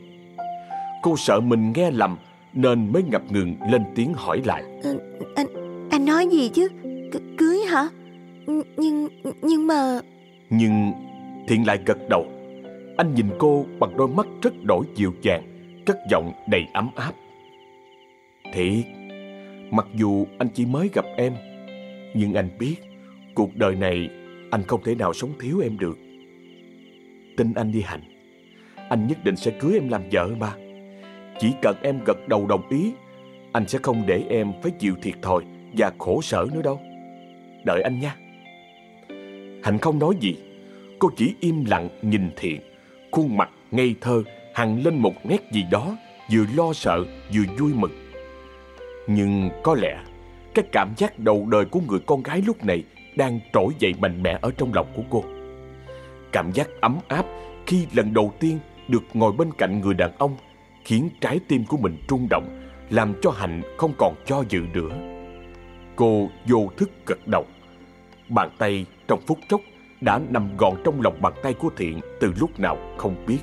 Cô sợ mình nghe lầm nên mới ngập ngừng lên tiếng hỏi lại. À, anh anh nói gì chứ? C cưới hả? Nhưng nhưng mà Nhưng Thiện lại gật đầu. Anh nhìn cô bằng đôi mắt rất đổi dịu dàng, cất giọng đầy ấm áp. Thiệt, mặc dù anh chỉ mới gặp em, nhưng anh biết cuộc đời này anh không thể nào sống thiếu em được. Tin anh đi Hạnh, anh nhất định sẽ cưới em làm vợ ba. Chỉ cần em gật đầu đồng ý, anh sẽ không để em phải chịu thiệt thòi và khổ sở nữa đâu. Đợi anh nha. Hạnh không nói gì, cô chỉ im lặng nhìn Thiện, khuôn mặt ngây thơ hằn lên một nét gì đó vừa lo sợ vừa vui mừng. Nhưng có lẽ cái cảm giác đầu đời của người con gái lúc này đang trỗi dậy mạnh mẽ ở trong lòng của cô. Cảm giác ấm áp khi lần đầu tiên được ngồi bên cạnh người đàn ông khiến trái tim của mình rung động, làm cho Hạnh không còn cho dự nữa. Cô vô thức gật đầu. Bàn tay trong phút chốc đã nằm gọn trong lòng bàn tay của Thiện từ lúc nào không biết.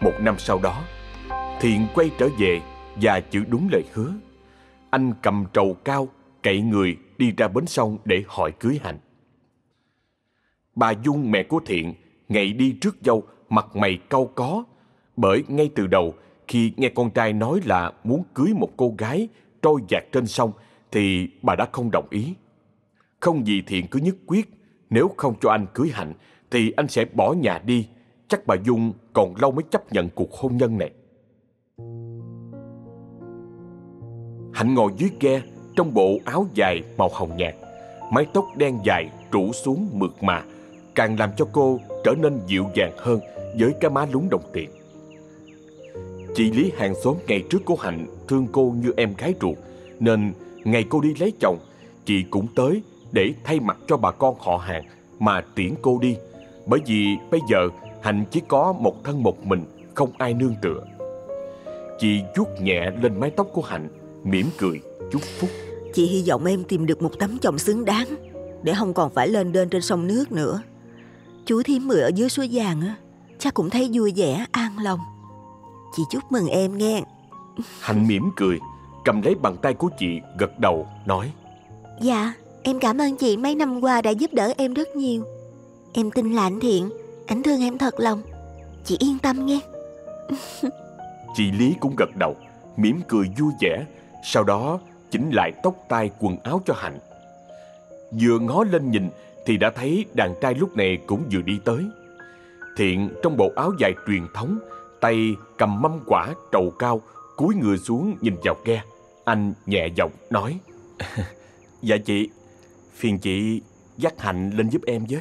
Một năm sau đó, Thiện quay trở về và giữ đúng lời hứa. Anh cầm trầu cao, cậy người đi ra bến sông để hỏi cưới Hạnh. Bà Dung mẹ của Thiện ngày đi trước dâu mặt mày cau có bởi ngay từ đầu khi nghe con trai nói là muốn cưới một cô gái trôi dạt trên sông thì bà đã không đồng ý. Không gì Thiện cứ nhất quyết nếu không cho anh cưới Hạnh thì anh sẽ bỏ nhà đi. Chắc bà Dung còn lâu mới chấp nhận cuộc hôn nhân này. Hạnh ngồi dưới ghe trong bộ áo dài màu hồng nhạt, mái tóc đen dài rủ xuống mượt mà, càng làm cho cô trở nên dịu dàng hơn với cái má lúng đồng tiền. Chị Lý hàng xóm ngày trước của Hạnh thương cô như em gái ruột, nên ngày cô đi lấy chồng, chị cũng tới để thay mặt cho bà con họ hàng mà tiễn cô đi. Bởi vì bây giờ Hạnh chỉ có một thân một mình, không ai nương tựa. Chị vuốt nhẹ lên mái tóc của Hạnh mỉm cười chúc phúc. Chị hy vọng em tìm được một tấm chồng xứng đáng Để không còn phải lên đên trên sông nước nữa. Chú thím mười ở dưới suối vàng á Chắc cũng thấy vui vẻ an lòng. Chị chúc mừng em nghe. Hạnh mỉm cười Cầm lấy bàn tay của chị gật đầu nói. Dạ em cảm ơn chị mấy năm qua đã giúp đỡ em rất nhiều. Em tin là anh Thiện Anh thương em thật lòng. Chị yên tâm nghe. Chị Lý cũng gật đầu mỉm cười vui vẻ sau đó chỉnh lại tóc tai quần áo cho Hạnh. Vừa ngó lên nhìn thì đã thấy đàn trai lúc này cũng vừa đi tới. Thiện trong bộ áo dài truyền thống, tay cầm mâm quả trầu cao, cúi người xuống nhìn vào ghe. Anh nhẹ giọng nói. dạ chị, phiền chị dắt Hạnh lên giúp em với.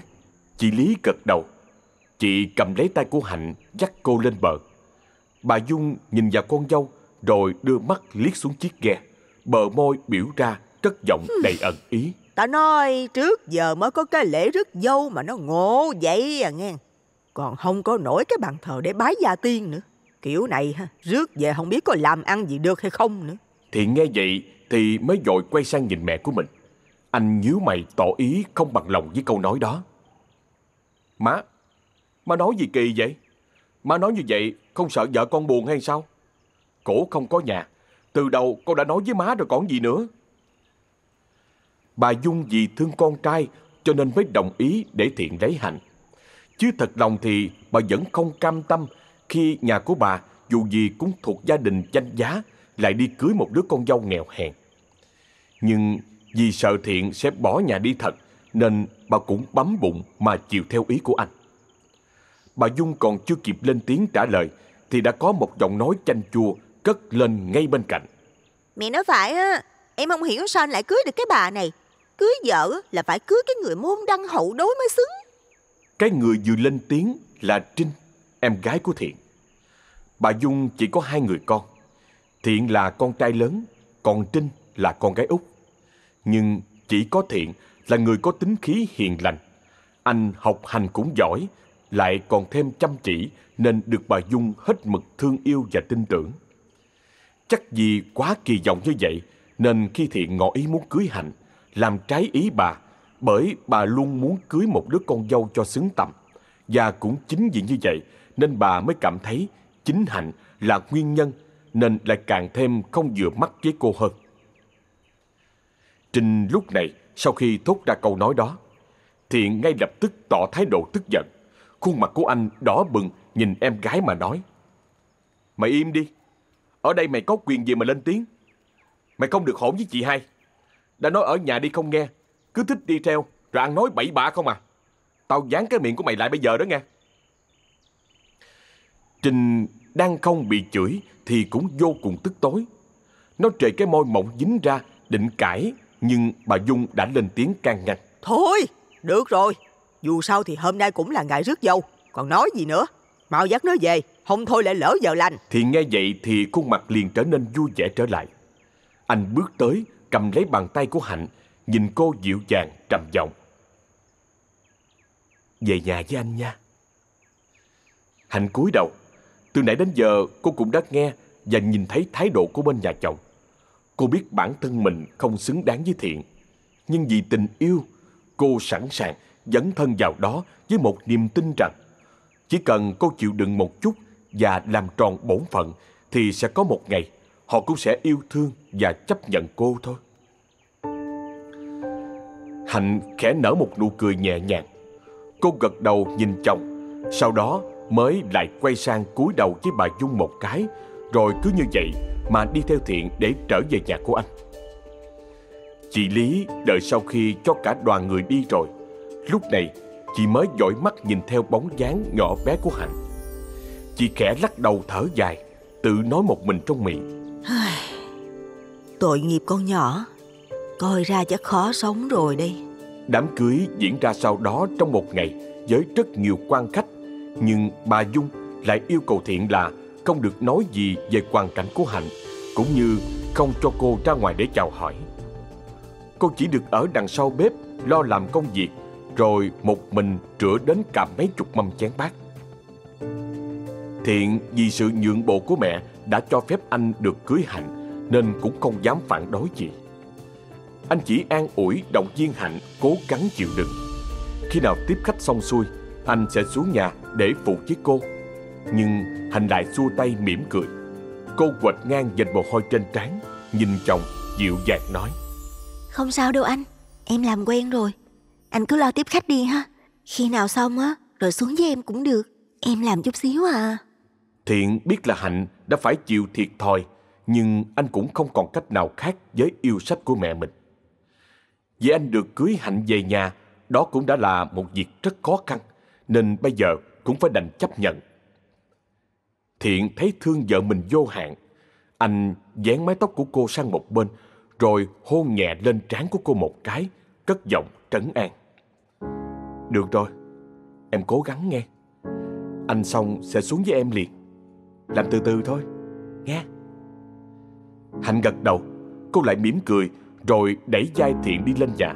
Chị Lý gật đầu. Chị cầm lấy tay của Hạnh dắt cô lên bờ. Bà Dung nhìn vào con dâu rồi đưa mắt liếc xuống chiếc ghe. Bờ môi biểu ra cất giọng đầy ẩn ý. Ta nói trước giờ mới có cái lễ rước dâu mà nó ngộ vậy à nghe. Còn không có nổi cái bàn thờ để bái gia tiên nữa. Kiểu này ha, rước về không biết có làm ăn gì được hay không nữa. Thì nghe vậy thì mới dội quay sang nhìn mẹ của mình. Anh nhíu mày tỏ ý không bằng lòng với câu nói đó. Má, má nói gì kỳ vậy? Má nói như vậy không sợ vợ con buồn hay sao? Cổ không có nhà, từ đầu con đã nói với má rồi còn gì nữa. Bà Dung vì thương con trai cho nên mới đồng ý để Thiện lấy Hạnh. Chứ thật lòng thì bà vẫn không cam tâm khi nhà của bà dù gì cũng thuộc gia đình danh giá lại đi cưới một đứa con dâu nghèo hèn. Nhưng vì sợ Thiện sẽ bỏ nhà đi thật nên bà cũng bấm bụng mà chịu theo ý của anh. Bà Dung còn chưa kịp lên tiếng trả lời thì đã có một giọng nói chanh chua cất lên ngay bên cạnh. Mẹ nói phải á, em không hiểu sao anh lại cưới được cái bà này. Cưới vợ là phải cưới cái người môn đăng hậu đối mới xứng. Cái người vừa lên tiếng là Trinh, em gái của Thiện. Bà Dung chỉ có hai người con. Thiện là con trai lớn, còn Trinh là con gái út. Nhưng chỉ có Thiện là người có tính khí hiền lành. Anh học hành cũng giỏi, lại còn thêm chăm chỉ nên được bà Dung hết mực thương yêu và tin tưởng. Chắc vì quá kỳ vọng như vậy nên khi Thiện ngỏ ý muốn cưới Hạnh, làm trái ý bà bởi bà luôn muốn cưới một đứa con dâu cho xứng tầm. Và cũng chính vì như vậy nên bà mới cảm thấy chính Hạnh là nguyên nhân nên lại càng thêm không vừa mắt với cô hơn. Trinh lúc này sau khi thốt ra câu nói đó, Thiện ngay lập tức tỏ thái độ tức giận. Khuôn mặt của anh đỏ bừng nhìn em gái mà nói. Mày im đi. Ở đây mày có quyền gì mà lên tiếng. Mày không được hỗn với chị hai. Đã nói ở nhà đi không nghe. Cứ thích đi theo rồi ăn nói bậy bạ không à. Tao dán cái miệng của mày lại bây giờ đó nghe. Trình đang không bị chửi thì cũng vô cùng tức tối. Nó trề cái môi mỏng dính ra định cãi nhưng bà Dung đã lên tiếng can ngăn. Thôi, được rồi. Dù sao thì hôm nay cũng là ngày rước dâu. Còn nói gì nữa? Mau dắt nó về, không thôi lại lỡ giờ lành. Thì nghe vậy thì khuôn mặt liền trở nên vui vẻ trở lại. Anh bước tới, cầm lấy bàn tay của Hạnh, nhìn cô dịu dàng, trầm giọng. Về nhà với anh nha. Hạnh cúi đầu. Từ nãy đến giờ cô cũng đã nghe và nhìn thấy thái độ của bên nhà chồng. Cô biết bản thân mình không xứng đáng với Thiện. Nhưng vì tình yêu, cô sẵn sàng dấn thân vào đó với một niềm tin rằng chỉ cần cô chịu đựng một chút và làm tròn bổn phận thì sẽ có một ngày họ cũng sẽ yêu thương và chấp nhận cô thôi. Hạnh khẽ nở một nụ cười nhẹ nhàng. Cô gật đầu nhìn chồng, sau đó mới lại quay sang cúi đầu với bà Dung một cái, rồi cứ như vậy mà đi theo Thiện để trở về nhà của anh. Chị Lý đợi sau khi cho cả đoàn người đi rồi, lúc này chị mới dõi mắt nhìn theo bóng dáng nhỏ bé của Hạnh. Chị khẽ lắc đầu thở dài, tự nói một mình trong miệng. Tội nghiệp con nhỏ, coi ra chắc khó sống rồi đây. Đám cưới diễn ra sau đó trong một ngày với rất nhiều quan khách, nhưng bà Dung lại yêu cầu Thiện là không được nói gì về hoàn cảnh của Hạnh, cũng như không cho cô ra ngoài để chào hỏi. Cô chỉ được ở đằng sau bếp lo làm công việc, rồi một mình rửa đến cả mấy chục mâm chén bát. Thiện vì sự nhượng bộ của mẹ đã cho phép anh được cưới Hạnh nên cũng không dám phản đối gì. Anh chỉ an ủi động viên Hạnh cố gắng chịu đựng. Khi nào tiếp khách xong xuôi, anh sẽ xuống nhà để phụ với cô. Nhưng Hạnh lại xua tay mỉm cười. Cô quệt ngang dành mồ hôi trên trán, nhìn chồng dịu dàng nói. Không sao đâu anh, em làm quen rồi. Anh cứ lo tiếp khách đi ha. Khi nào xong á, rồi xuống với em cũng được. Em làm chút xíu à. Thiện biết là Hạnh đã phải chịu thiệt thòi nhưng anh cũng không còn cách nào khác với yêu sách của mẹ mình. Vì anh được cưới Hạnh về nhà, đó cũng đã là một việc rất khó khăn, nên bây giờ cũng phải đành chấp nhận. Thiện thấy thương vợ mình vô hạn. Anh dán mái tóc của cô sang một bên, rồi hôn nhẹ lên trán của cô một cái, cất giọng trấn an. Được rồi, em cố gắng nghe. Anh xong sẽ xuống với em liền. Làm từ từ thôi, nghe. Hạnh gật đầu, cô lại mỉm cười, rồi đẩy dai Thiện đi lên nhà.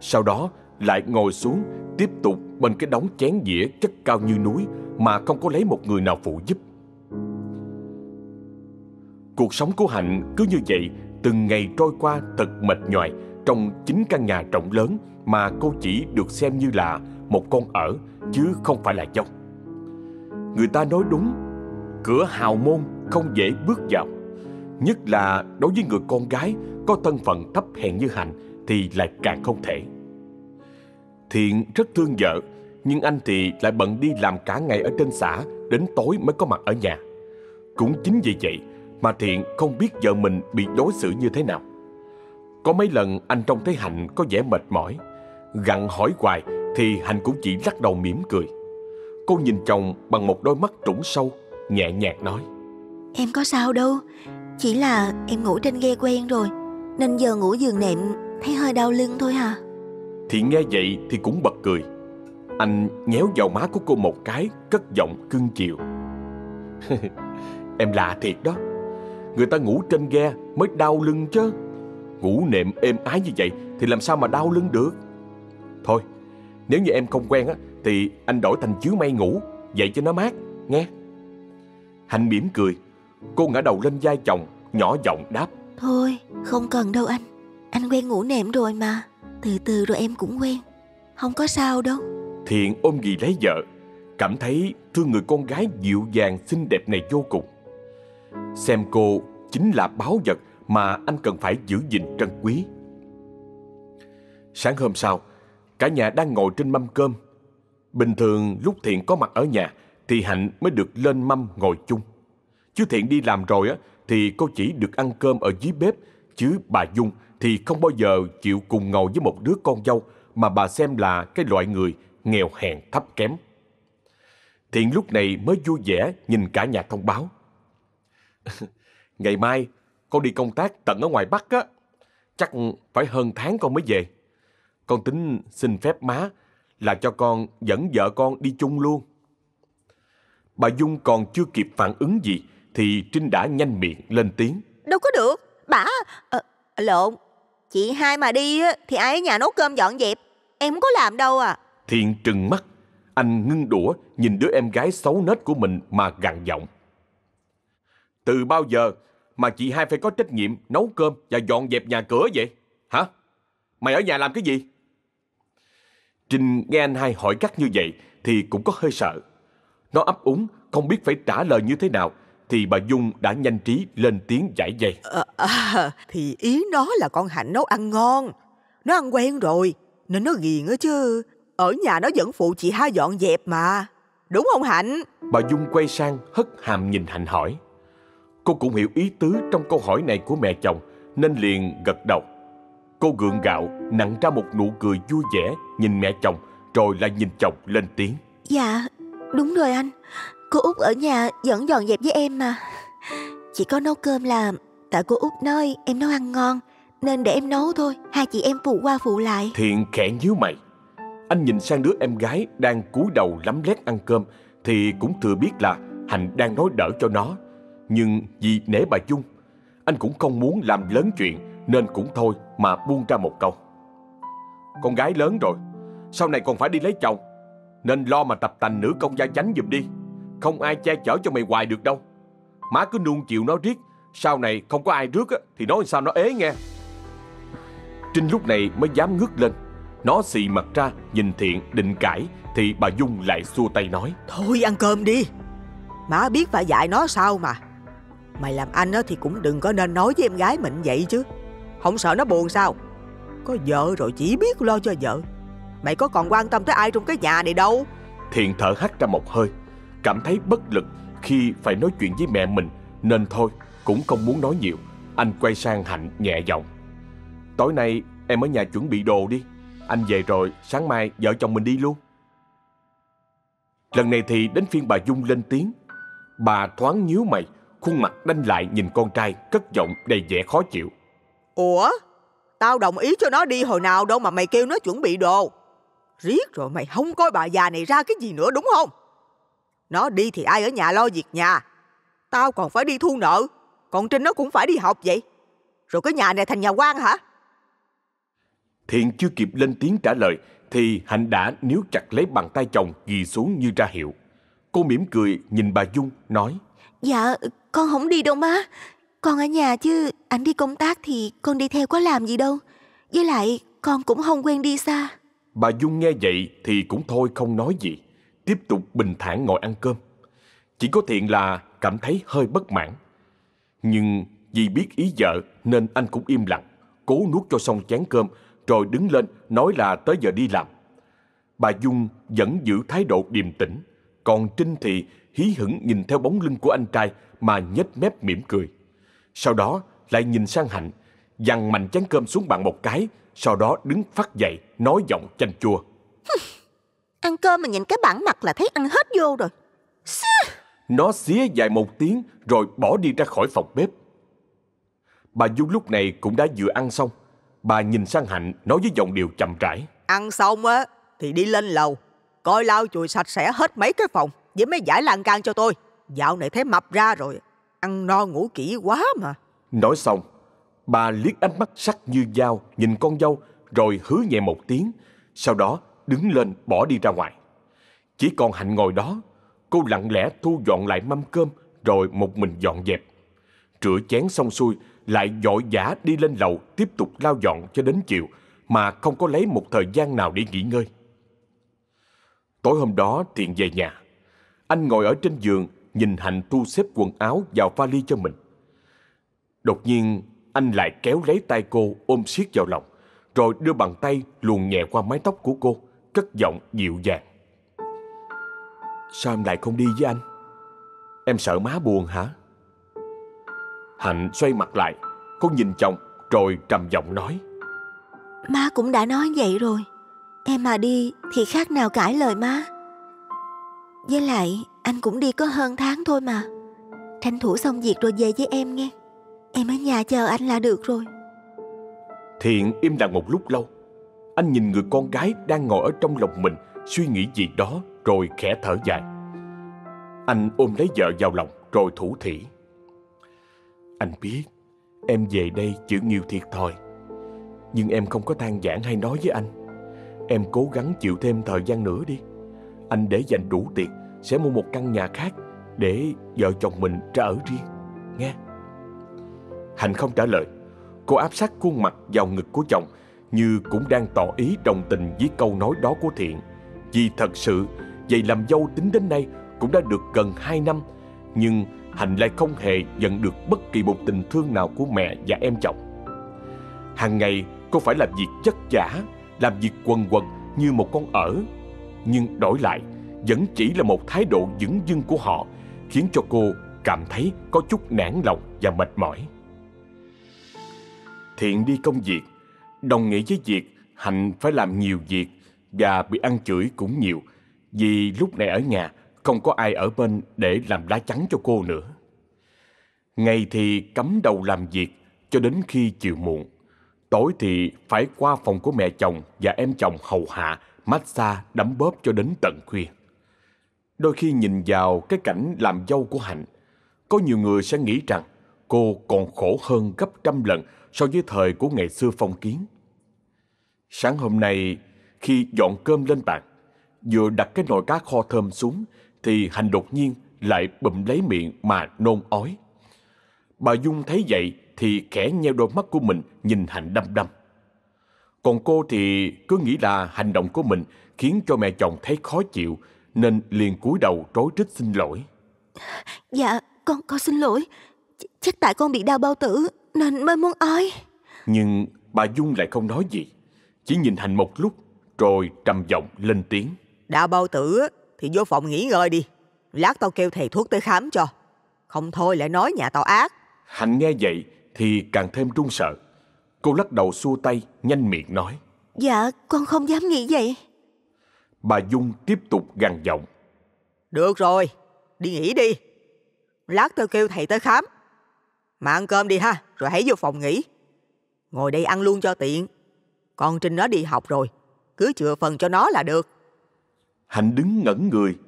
Sau đó lại ngồi xuống, tiếp tục bên cái đống chén dĩa chất cao như núi mà không có lấy một người nào phụ giúp. Cuộc sống của Hạnh cứ như vậy, từng ngày trôi qua thật mệt nhoài trong chính căn nhà rộng lớn mà cô chỉ được xem như là một con ở chứ không phải là dâu. Người ta nói đúng, cửa hào môn không dễ bước vào. Nhất là đối với người con gái có thân phận thấp hèn như Hạnh thì lại càng không thể. Thiện rất thương vợ, nhưng anh thì lại bận đi làm cả ngày ở trên xã, đến tối mới có mặt ở nhà. Cũng chính vì vậy mà Thiện không biết vợ mình bị đối xử như thế nào. Có mấy lần anh trông thấy Hạnh có vẻ mệt mỏi, gặn hỏi hoài thì Hạnh cũng chỉ lắc đầu mỉm cười. Cô nhìn chồng bằng một đôi mắt trũng sâu, nhẹ nhàng nói. Em có sao đâu, chỉ là em ngủ trên ghe quen rồi, nên giờ ngủ giường nệm thấy hơi đau lưng thôi hả? Thiện nghe vậy thì cũng bật cười. Anh nhéo vào má của cô một cái, cất giọng cưng chiều. em lạ thiệt đó. Người ta ngủ trên ghe mới đau lưng chứ. Ngủ nệm êm ái như vậy thì làm sao mà đau lưng được. Thôi, nếu như em không quen á thì anh đổi thành chiếu mây ngủ, vậy cho nó mát, nghe. Hạnh mỉm cười, cô ngã đầu lên vai chồng, nhỏ giọng đáp. Thôi, không cần đâu anh. Anh quen ngủ nệm rồi mà. Từ từ rồi em cũng quen. Không có sao đâu. Thiện ôm ghì lấy vợ, cảm thấy thương người con gái dịu dàng xinh đẹp này vô cùng. Xem cô chính là báu vật mà anh cần phải giữ gìn trân quý. Sáng hôm sau, cả nhà đang ngồi trên mâm cơm. Bình thường lúc Thiện có mặt ở nhà thì Hạnh mới được lên mâm ngồi chung. Chứ Thiện đi làm rồi á thì cô chỉ được ăn cơm ở dưới bếp, chứ bà Dung thì không bao giờ chịu cùng ngồi với một đứa con dâu mà bà xem là cái loại người nghèo hèn thấp kém. Thiện lúc này mới vui vẻ nhìn cả nhà thông báo. Ngày mai con đi công tác tận ở ngoài Bắc á, chắc phải hơn tháng con mới về. Con tính xin phép má là cho con dẫn vợ con đi chung luôn. Bà Dung còn chưa kịp phản ứng gì thì Trinh đã nhanh miệng lên tiếng. Đâu có được, bà... À, lộn, chị hai mà đi thì ai ở nhà nấu cơm dọn dẹp. Em không có làm đâu à. Thiện trừng mắt, anh ngưng đũa nhìn đứa em gái xấu nết của mình mà gằn giọng. Từ bao giờ mà chị hai phải có trách nhiệm nấu cơm và dọn dẹp nhà cửa vậy? Hả? Mày ở nhà làm cái gì? Trinh nghe anh hai hỏi gắt như vậy thì cũng có hơi sợ. Nó ấp úng, không biết phải trả lời như thế nào, thì bà Dung đã nhanh trí lên tiếng giải dây. À, à, thì ý nó là con Hạnh nấu ăn ngon. Nó ăn quen rồi, nên nó ghiền á chứ. Ở nhà nó vẫn phụ chị hai dọn dẹp mà. Đúng không Hạnh? Bà Dung quay sang hất hàm nhìn Hạnh hỏi. Cô cũng hiểu ý tứ trong câu hỏi này của mẹ chồng, nên liền gật đầu. Cô gượng gạo, nặng ra một nụ cười vui vẻ, nhìn mẹ chồng, rồi lại nhìn chồng lên tiếng. Dạ, đúng rồi anh. Cô Út ở nhà vẫn dọn dẹp với em mà. Chỉ có nấu cơm làm, tại cô Út nói em nấu ăn ngon, nên để em nấu thôi, hai chị em phụ qua phụ lại. Thiện khẽ nhíu mày. Anh nhìn sang đứa em gái đang cúi đầu lắm lét ăn cơm, thì cũng thừa biết là Hành đang nói đỡ cho nó. Nhưng vì nể bà Dung, anh cũng không muốn làm lớn chuyện, nên cũng thôi mà buông ra một câu. Con gái lớn rồi, sau này còn phải đi lấy chồng, nên lo mà tập tành nữ công gia chánh giùm đi. Không ai che chở cho mày hoài được đâu. Má cứ nuông chịu nó riết, sau này không có ai rước thì nói sao nó ế nghe. Trinh lúc này mới dám ngước lên. Nó xì mặt ra nhìn Thiện định cãi thì bà Dung lại xua tay nói. Thôi ăn cơm đi. Má biết phải dạy nó sao mà. Mày làm anh thì cũng đừng có nên nói với em gái mình vậy chứ. Không sợ nó buồn sao? Có vợ rồi chỉ biết lo cho vợ. Mày có còn quan tâm tới ai trong cái nhà này đâu. Thiện thở hắt ra một hơi, cảm thấy bất lực khi phải nói chuyện với mẹ mình, nên thôi cũng không muốn nói nhiều. Anh quay sang Hạnh nhẹ giọng. Tối nay em ở nhà chuẩn bị đồ đi. Anh về rồi, sáng mai vợ chồng mình đi luôn. Lần này thì đến phiên bà Dung lên tiếng. Bà thoáng nhíu mày, khuôn mặt đanh lại nhìn con trai, cất giọng đầy vẻ khó chịu. Ủa? Tao đồng ý cho nó đi hồi nào đâu mà mày kêu nó chuẩn bị đồ. Riết rồi mày không coi bà già này ra cái gì nữa đúng không? Nó đi thì ai ở nhà lo việc nhà. Tao còn phải đi thu nợ. Còn Trinh nó cũng phải đi học vậy. Rồi cái nhà này thành nhà quan hả? Thiện chưa kịp lên tiếng trả lời thì Hạnh đã níu chặt lấy bàn tay chồng ghi xuống như ra hiệu. Cô mỉm cười nhìn bà Dung nói Dạ con không đi đâu má con ở nhà chứ, anh đi công tác thì con đi theo có làm gì đâu. Với lại, con cũng không quen đi xa. Bà Dung nghe vậy thì cũng thôi không nói gì, Tiếp tục bình thản ngồi ăn cơm. Chỉ có Thiện là cảm thấy hơi bất mãn. Nhưng vì biết ý vợ nên anh cũng im lặng, Cố nuốt cho xong chén cơm, Rồi đứng lên nói là tới giờ đi làm. Bà Dung vẫn giữ thái độ điềm tĩnh, Còn Trinh thì hí hửng nhìn theo bóng lưng của anh trai Mà nhếch mép mỉm cười. Sau đó lại nhìn sang Hạnh Dằn mạnh chén cơm xuống bàn một cái Sau đó đứng phát dậy Nói giọng chanh chua Ăn cơm mà nhìn cái bản mặt là thấy ăn hết vô rồi Nó xía dài một tiếng Rồi bỏ đi ra khỏi phòng bếp Bà Dung lúc này cũng đã vừa ăn xong Bà nhìn sang Hạnh nói với giọng điệu chậm rãi Ăn xong á thì đi lên lầu. Coi lau chùi sạch sẽ hết mấy cái phòng với mấy giải lan can cho tôi. Dạo này thấy mập ra rồi. Ăn no ngủ kỹ quá mà. Nói xong, Bà liếc ánh mắt sắc như dao, Nhìn con dâu, Rồi hứa nhẹ một tiếng, Sau đó đứng lên bỏ đi ra ngoài. Chỉ còn Hạnh ngồi đó, Cô lặng lẽ thu dọn lại mâm cơm, Rồi một mình dọn dẹp. Rửa chén xong xuôi, Lại vội vã đi lên lầu Tiếp tục lau dọn cho đến chiều, Mà không có lấy một thời gian nào để nghỉ ngơi. Tối hôm đó Thiện về nhà. Anh ngồi ở trên giường Nhìn Hạnh thu xếp quần áo vào vali cho mình. Đột nhiên, anh lại kéo lấy tay cô ôm siết vào lòng, Rồi đưa bàn tay luồn nhẹ qua mái tóc của cô, Cất giọng dịu dàng. Sao em lại không đi với anh? Em sợ má buồn hả? Hạnh xoay mặt lại, Cô nhìn chồng, rồi trầm giọng nói. Má cũng đã nói vậy rồi. Em mà đi thì khác nào cãi lời má. Với lại, anh cũng đi có hơn tháng thôi mà. Tranh thủ xong việc rồi về với em nghe. Em ở nhà chờ anh là được rồi. Thiện im lặng một lúc lâu. Anh nhìn người con gái đang ngồi ở trong lòng mình, Suy nghĩ gì đó rồi khẽ thở dài. Anh ôm lấy vợ vào lòng rồi thủ thỉ. Anh biết em về đây chịu nhiều thiệt thòi, Nhưng em không có than giảng hay nói với anh. Em cố gắng chịu thêm thời gian nữa đi. Anh để dành đủ tiền, Sẽ mua một căn nhà khác Để vợ chồng mình ra ở riêng, Nghe. Hạnh không trả lời. Cô áp sát khuôn mặt vào ngực của chồng, Như cũng đang tỏ ý đồng tình với câu nói đó của Thiện. Vì thật sự, Vậy làm dâu tính đến nay Cũng đã được gần 2 năm, Nhưng Hạnh lại không hề nhận được bất kỳ một tình thương nào của mẹ và em chồng. Hàng ngày, cô phải làm việc chất giả Làm việc quần quật như một con ở. Nhưng đổi lại Vẫn chỉ là một thái độ dững dưng của họ Khiến cho cô cảm thấy có chút nản lòng và mệt mỏi Thiện đi công việc, đồng nghĩa với việc Hạnh phải làm nhiều việc và bị ăn chửi cũng nhiều vì lúc này ở nhà không có ai ở bên để làm lá chắn cho cô nữa. Ngày thì cấm đầu làm việc cho đến khi chiều muộn. Tối thì phải qua phòng của mẹ chồng và em chồng hầu hạ, massage, đấm bóp cho đến tận khuya. Đôi khi nhìn vào cái cảnh làm dâu của Hạnh, có nhiều người sẽ nghĩ rằng cô còn khổ hơn gấp trăm lần so với thời của ngày xưa phong kiến. Sáng hôm nay, khi dọn cơm lên bàn, vừa đặt cái nồi cá kho thơm xuống, thì hạnh đột nhiên lại bụm lấy miệng mà nôn ói. Bà Dung thấy vậy thì khẽ nheo đôi mắt của mình nhìn hạnh đăm đăm. Còn cô thì cứ nghĩ là hành động của mình khiến cho mẹ chồng thấy khó chịu nên liền cúi đầu trối trích xin lỗi. Dạ con con xin lỗi Ch Chắc tại con bị đau bao tử Nên mới muốn ói Nhưng bà Dung lại không nói gì Chỉ nhìn Hành một lúc Rồi trầm giọng lên tiếng Đau bao tử thì vô phòng nghỉ ngơi đi. Lát tao kêu thầy thuốc tới khám cho. Không thôi lại nói nhà tao ác. Hạnh nghe vậy thì càng thêm run sợ. Cô lắc đầu xua tay, nhanh miệng nói. Dạ, con không dám nghĩ vậy. Bà Dung tiếp tục gằn giọng. Được rồi, đi nghỉ đi. Lát tôi kêu thầy tới khám. Mà ăn cơm đi ha, rồi hãy vô phòng nghỉ. Ngồi đây ăn luôn cho tiện. Con Trinh nó đi học rồi, cứ chừa phần cho nó là được. Hạnh đứng ngẩn người.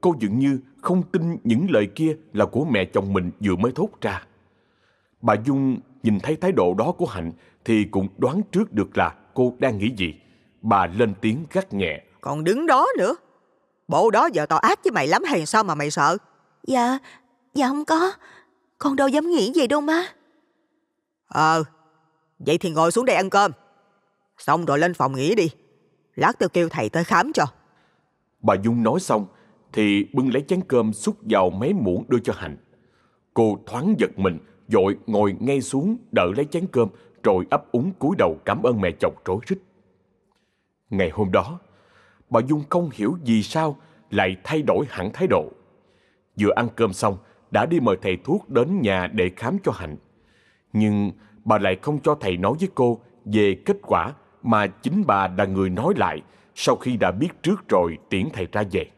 Cô dường như không tin những lời kia là của mẹ chồng mình vừa mới thốt ra. Bà Dung nhìn thấy thái độ đó của Hạnh thì cũng đoán trước được là cô đang nghĩ gì. Bà lên tiếng gắt nhẹ. Còn đứng đó nữa. Bộ đó giờ tao ác với mày lắm hay sao mà mày sợ? Dạ, dạ không có. Con đâu dám nghĩ gì đâu má. Ờ, vậy thì ngồi xuống đây ăn cơm. Xong rồi lên phòng nghỉ đi. Lát tôi kêu thầy tới khám cho. Bà Dung nói xong thì bưng lấy chén cơm xúc vào mấy muỗng đưa cho Hạnh. Cô thoáng giật mình, dội ngồi ngay xuống đỡ lấy chén cơm rồi ấp úng cúi đầu cảm ơn mẹ chồng trối rít. Ngày hôm đó, bà Dung không hiểu vì sao lại thay đổi hẳn thái độ. Vừa ăn cơm xong, đã đi mời thầy thuốc đến nhà để khám cho Hạnh. Nhưng bà lại không cho thầy nói với cô về kết quả mà chính bà là người nói lại sau khi đã biết trước rồi tiễn thầy ra về.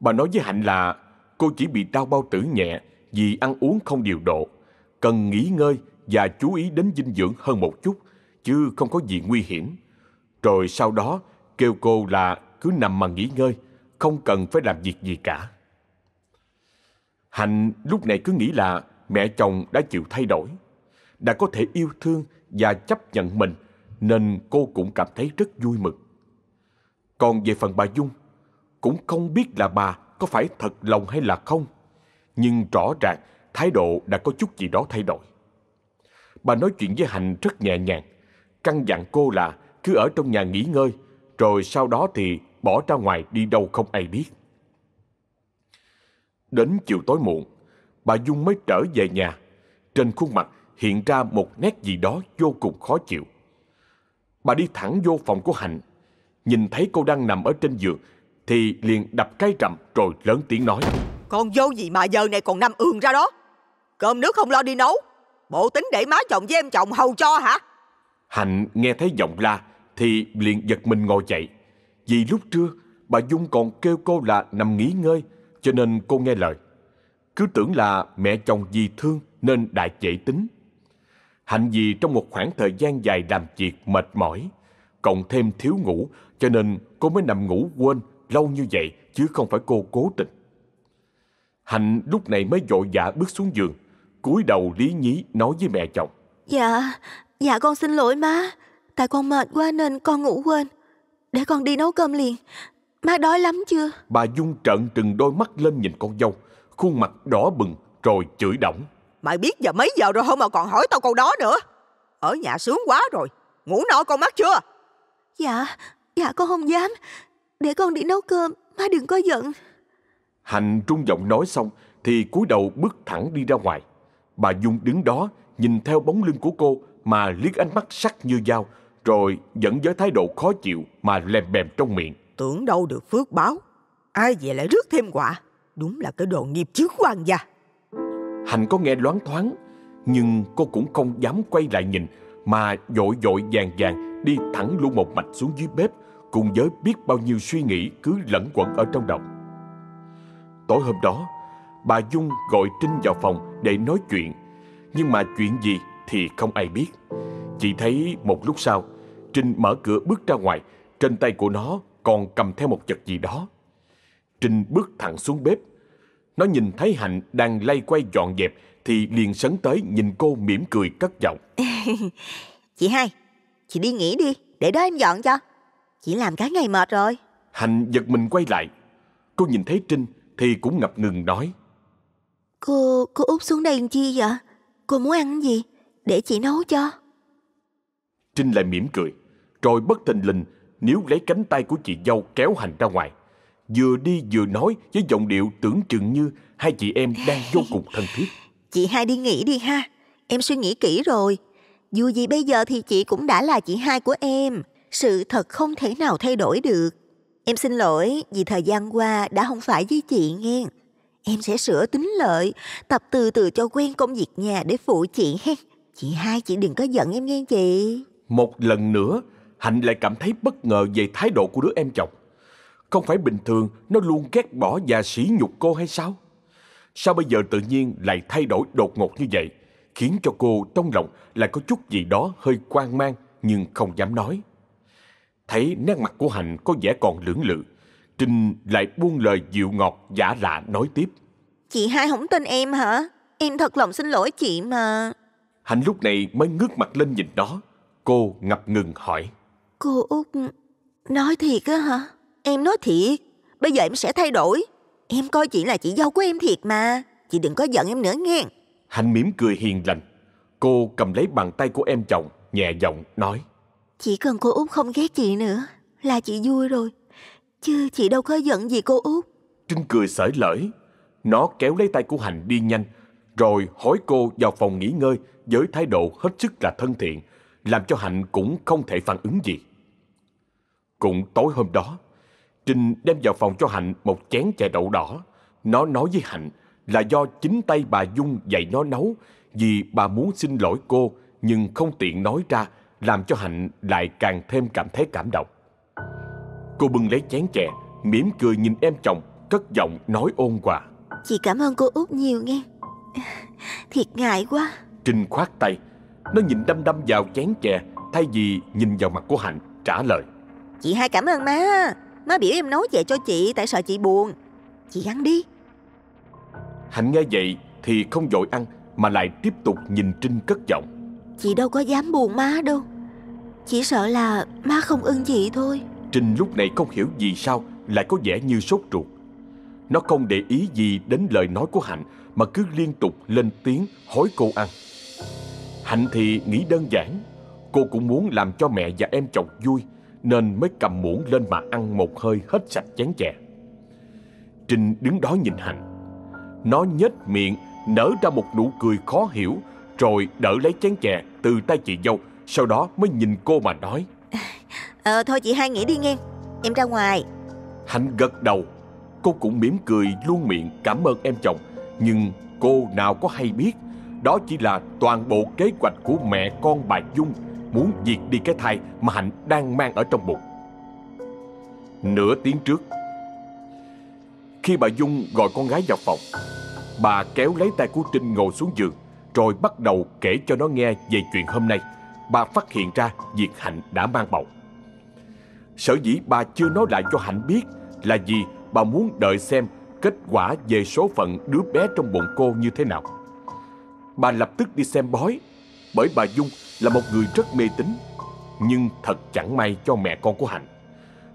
Bà nói với Hạnh là cô chỉ bị đau bao tử nhẹ vì ăn uống không điều độ, cần nghỉ ngơi và chú ý đến dinh dưỡng hơn một chút, chứ không có gì nguy hiểm. Rồi sau đó kêu cô là cứ nằm mà nghỉ ngơi, không cần phải làm việc gì cả. Hạnh lúc này cứ nghĩ là mẹ chồng đã chịu thay đổi, đã có thể yêu thương và chấp nhận mình, nên cô cũng cảm thấy rất vui mừng. Còn về phần bà Dung, cũng không biết là bà có phải thật lòng hay là không, nhưng rõ ràng thái độ đã có chút gì đó thay đổi. Bà nói chuyện với Hạnh rất nhẹ nhàng, căn dặn cô là cứ ở trong nhà nghỉ ngơi, rồi sau đó thì bỏ ra ngoài đi đâu không ai biết. Đến chiều tối muộn, bà Dung mới trở về nhà. Trên khuôn mặt hiện ra một nét gì đó vô cùng khó chịu. Bà đi thẳng vô phòng của Hạnh, nhìn thấy cô đang nằm ở trên giường thì liền đập cái rầm rồi lớn tiếng nói. Con vô gì mà giờ này còn nằm ườn ra đó? Cơm nước không lo đi nấu. Bộ tính để má chồng với em chồng hầu cho hả? Hạnh nghe thấy giọng la thì liền giật mình ngồi dậy. Vì lúc trưa bà Dung còn kêu cô là nằm nghỉ ngơi cho nên cô nghe lời. Cứ tưởng là mẹ chồng vì thương nên đại dậy tính. Hạnh vì trong một khoảng thời gian dài làm việc mệt mỏi, cộng thêm thiếu ngủ cho nên cô mới nằm ngủ quên lâu như vậy chứ không phải cô cố tình. Hạnh lúc này mới vội vã bước xuống giường, cúi đầu lý nhí nói với mẹ chồng. Dạ, dạ con xin lỗi má. Tại con mệt quá nên con ngủ quên. Để con đi nấu cơm liền. Má đói lắm chưa? Bà Dung trợn trừng đôi mắt lên nhìn con dâu, khuôn mặt đỏ bừng rồi chửi đổng. Mày biết giờ mấy giờ rồi không mà còn hỏi tao câu đó nữa. Ở nhà sướng quá rồi. Ngủ no con mắt chưa? Dạ, dạ con không dám. Để con đi nấu cơm, má đừng có giận. Hạnh trung giọng nói xong thì cúi đầu bước thẳng đi ra ngoài. Bà Dung đứng đó nhìn theo bóng lưng của cô mà liếc ánh mắt sắc như dao rồi dẫn với thái độ khó chịu mà lèm bèm trong miệng. Tưởng đâu được phước báo. Ai về lại rước thêm quả. Đúng là cái đồ nghiệp chướng quan gia. Hạnh có nghe loáng thoáng nhưng cô cũng không dám quay lại nhìn mà dội dội vàng vàng đi thẳng luôn một mạch xuống dưới bếp cùng với biết bao nhiêu suy nghĩ cứ lẫn quẩn ở trong đầu. Tối hôm đó, bà Dung gọi Trinh vào phòng để nói chuyện, nhưng mà chuyện gì thì không ai biết. Chỉ thấy một lúc sau, Trinh mở cửa bước ra ngoài, trên tay của nó còn cầm theo một vật gì đó. Trinh bước thẳng xuống bếp. Nó nhìn thấy Hạnh đang lay quay dọn dẹp thì liền sấn tới nhìn cô mỉm cười cất giọng. chị hai, chị đi nghỉ đi, để đó em dọn cho. Chị làm cả ngày mệt rồi. Hạnh giật mình quay lại. Cô nhìn thấy Trinh thì cũng ngập ngừng nói. Cô, cô út xuống đây làm chi vậy? Cô muốn ăn gì? Để chị nấu cho. Trinh lại mỉm cười, rồi bất tình lình níu lấy cánh tay của chị dâu kéo Hành ra ngoài. Vừa đi vừa nói với giọng điệu tưởng chừng như hai chị em đang vô cùng thân thiết. Chị hai đi nghỉ đi ha. Em suy nghĩ kỹ rồi. Dù gì bây giờ thì chị cũng đã là chị hai của em. Sự thật không thể nào thay đổi được. Em xin lỗi vì thời gian qua đã không phải với chị nghe. Em sẽ sửa tính lợi, tập từ từ cho quen công việc nhà để phụ chị he. Chị hai chị đừng có giận em nghe chị. Một lần nữa, Hạnh lại cảm thấy bất ngờ về thái độ của đứa em chồng. Không phải bình thường nó luôn ghét bỏ và sỉ nhục cô hay sao? Sao bây giờ tự nhiên lại thay đổi đột ngột như vậy, khiến cho cô trong lòng lại có chút gì đó hơi quan mang nhưng không dám nói. Thấy nét mặt của Hạnh có vẻ còn lưỡng lự, Trinh lại buông lời dịu ngọt giả lạ nói tiếp. Chị hai không tin em hả? Em thật lòng xin lỗi chị mà. Hạnh lúc này mới ngước mặt lên nhìn nó. Cô ngập ngừng hỏi. Cô Út nói thiệt á hả? Em nói thiệt. Bây giờ em sẽ thay đổi. Em coi chị là chị dâu của em thiệt mà. Chị đừng có giận em nữa nghe. Hạnh mỉm cười hiền lành. Cô cầm lấy bàn tay của em chồng, nhẹ giọng nói. Chỉ cần cô Út không ghét chị nữa là chị vui rồi. Chứ chị đâu có giận gì cô Út. Trinh cười sởi lởi. Nó kéo lấy tay của Hạnh đi nhanh, rồi hỏi cô vào phòng nghỉ ngơi với thái độ hết sức là thân thiện, làm cho Hạnh cũng không thể phản ứng gì. Cũng tối hôm đó, Trinh đem vào phòng cho Hạnh một chén chè đậu đỏ. Nó nói với Hạnh là do chính tay bà Dung dạy nó nấu vì bà muốn xin lỗi cô nhưng không tiện nói ra làm cho Hạnh lại càng thêm cảm thấy cảm động. Cô bưng lấy chén chè, mỉm cười nhìn em chồng, cất giọng nói ôn hòa. Chị cảm ơn cô Út nhiều nghe. Thiệt ngại quá. Trinh khoát tay, nó nhìn đăm đăm vào chén chè thay vì nhìn vào mặt của Hạnh trả lời. Chị hai cảm ơn má. Má biểu em nấu chè cho chị tại sợ chị buồn. Chị ăn đi. Hạnh nghe vậy thì không vội ăn mà lại tiếp tục nhìn Trinh cất giọng. Chị đâu có dám buồn má đâu. Chỉ sợ là má không ưng chị thôi. Trinh lúc này không hiểu vì sao lại có vẻ như sốt ruột. Nó không để ý gì đến lời nói của Hạnh mà cứ liên tục lên tiếng hối cô ăn. Hạnh thì nghĩ đơn giản, cô cũng muốn làm cho mẹ và em chồng vui nên mới cầm muỗng lên mà ăn một hơi hết sạch chén chè. Trinh đứng đó nhìn Hạnh. Nó nhếch miệng, nở ra một nụ cười khó hiểu rồi đỡ lấy chén chè từ tay chị dâu, sau đó mới nhìn cô mà nói. Ờ thôi chị hai nghỉ đi nghe. Em ra ngoài. Hạnh gật đầu. Cô cũng mỉm cười, luôn miệng, cảm ơn em chồng. Nhưng cô nào có hay biết, Đó chỉ là toàn bộ kế hoạch của mẹ con bà Dung Muốn diệt đi cái thai mà Hạnh đang mang ở trong bụng. Nửa tiếng trước, Khi bà Dung gọi con gái vào phòng, Bà kéo lấy tay của Trinh ngồi xuống giường, Rồi bắt đầu kể cho nó nghe về chuyện hôm nay. Bà phát hiện ra việc Hạnh đã mang bầu. Sở dĩ bà chưa nói lại cho Hạnh biết là vì bà muốn đợi xem kết quả về số phận đứa bé trong bụng cô như thế nào. Bà lập tức đi xem bói, bởi bà Dung là một người rất mê tín, nhưng thật chẳng may cho mẹ con của Hạnh.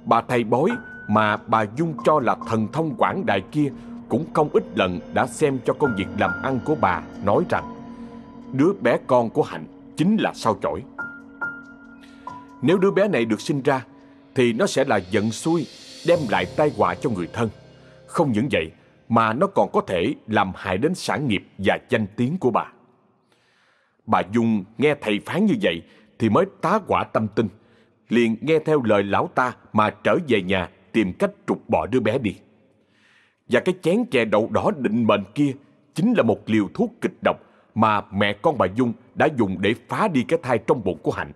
Bà thầy bói mà bà Dung cho là thần thông quảng đại kia cũng không ít lần đã xem cho công việc làm ăn của bà nói rằng đứa bé con của Hạnh chính là sao chổi. Nếu đứa bé này được sinh ra thì nó sẽ là giận xui, đem lại tai họa cho người thân. Không những vậy, mà nó còn có thể làm hại đến sản nghiệp và danh tiếng của bà. Bà Dung nghe thầy phán như vậy thì mới tá quả tâm tin, liền nghe theo lời lão ta mà trở về nhà tìm cách trục bỏ đứa bé đi. Và cái chén chè đậu đỏ định mệnh kia chính là một liều thuốc kịch độc mà mẹ con bà Dung đã dùng để phá đi cái thai trong bụng của Hạnh.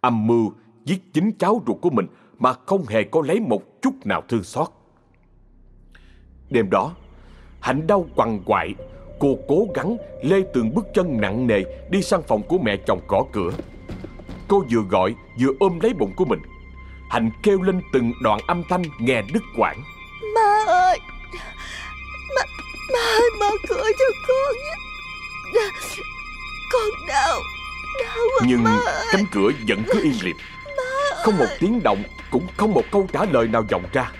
Âm mưu giết chính cháu ruột của mình mà không hề có lấy một chút nào thương xót. Đêm đó, Hạnh đau quằn quại, cô cố gắng lê từng bước chân nặng nề đi sang phòng của mẹ chồng gõ cửa. Cô vừa gọi vừa ôm lấy bụng của mình. Hạnh kêu lên từng đoạn âm thanh nghe đứt quãng. Má ơi, má, má ơi mở cửa cho con nhé. Con đau, đau quá Nhưng cánh cửa vẫn cứ yên lìm. Không một tiếng động Cũng không một câu trả lời nào vọng ra.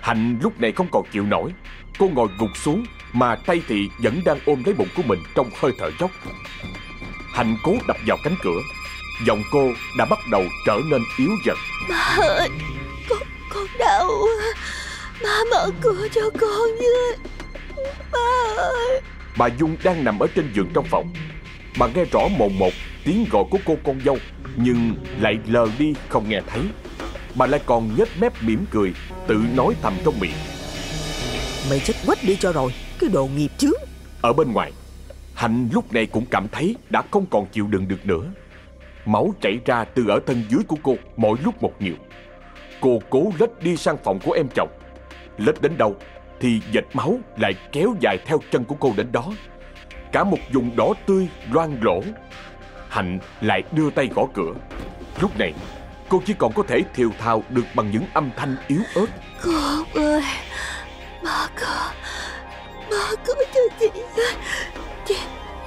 Hạnh lúc này không còn chịu nổi. Cô ngồi gục xuống Mà tay thì vẫn đang ôm lấy bụng của mình Trong hơi thở dốc. Hạnh cố đập vào cánh cửa. Giọng cô đã bắt đầu trở nên yếu dần. Má ơi, con, con đau. Má mở cửa cho con với. Má ơi. Bà Dung đang nằm ở trên giường trong phòng. Bà nghe rõ mồn một tiếng gọi của cô con dâu Nhưng lại lờ đi không nghe thấy Bà lại còn nhếch mép mỉm cười Tự nói thầm trong miệng. Mày chết quách đi cho rồi Cái đồ nghiệp chứ Ở bên ngoài Hạnh lúc này cũng cảm thấy đã không còn chịu đựng được nữa. Máu chảy ra từ ở thân dưới của cô mỗi lúc một nhiều. Cô cố lết đi sang phòng của em chồng. Lết đến đâu Thì dệt máu lại kéo dài theo chân của cô đến đó. Cả một vùng đỏ tươi loang lỗ Hạnh lại đưa tay gõ cửa. Lúc này cô chỉ còn có thể thiều thào được bằng những âm thanh yếu ớt. Cô ơi Mở cửa Mở cửa cho chị Chị,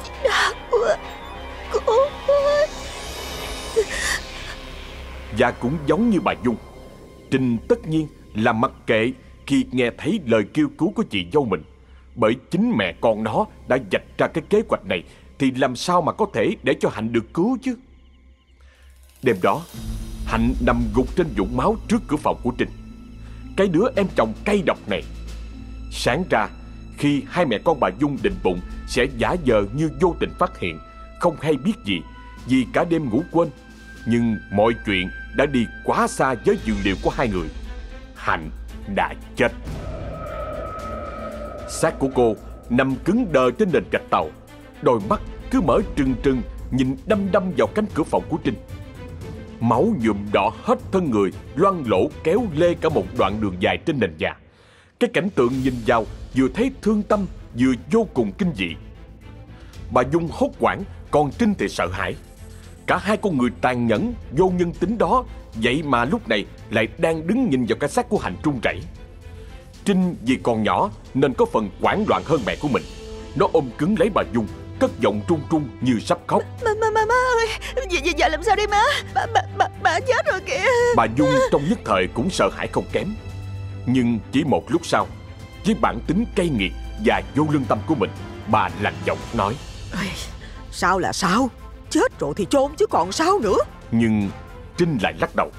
chị đau quá Cô ơi Và cũng giống như bà Dung Trinh tất nhiên là mặc kệ khi nghe thấy lời kêu cứu của chị dâu mình Bởi chính mẹ con nó đã dạch ra cái kế hoạch này thì làm sao mà có thể để cho Hạnh được cứu chứ? Đêm đó, Hạnh nằm gục trên vũng máu trước cửa phòng của Trinh Cái đứa em chồng cay độc này. Sáng ra, Khi hai mẹ con bà Dung định bụng, Sẽ giả vờ như vô tình phát hiện. Không hay biết gì, Vì cả đêm ngủ quên. Nhưng mọi chuyện đã đi quá xa với dự liệu của hai người. Hạnh đã chết. Xác của cô nằm cứng đờ trên nền gạch tàu. Đôi mắt cứ mở trừng trừng, Nhìn đăm đăm vào cánh cửa phòng của Trinh. Máu nhuộm đỏ hết thân người, Loang lỗ kéo lê cả một đoạn đường dài trên nền nhà. Cái cảnh tượng nhìn vào Vừa thấy thương tâm, Vừa vô cùng kinh dị. Bà Dung hốt hoảng, Còn Trinh thì sợ hãi. Cả hai con người tàn nhẫn, Vô nhân tính đó, Vậy mà lúc này lại đang đứng nhìn vào cái xác của Hạnh trung chảy Trinh vì còn nhỏ Nên có phần hoảng loạn hơn mẹ của mình. Nó ôm cứng lấy bà Dung Cất giọng trung trung như sắp khóc. Má, má, má, má ơi giờ, giờ, giờ làm sao đây má? Bà, bà, bà, bà chết rồi kìa. Bà Dung trong nhất thời cũng sợ hãi không kém. Nhưng chỉ một lúc sau Với bản tính cay nghiệt và vô lương tâm của mình Bà lạnh giọng nói. Sao là sao? Chết rồi thì chôn chứ còn sao nữa? Nhưng Trinh lại lắc đầu.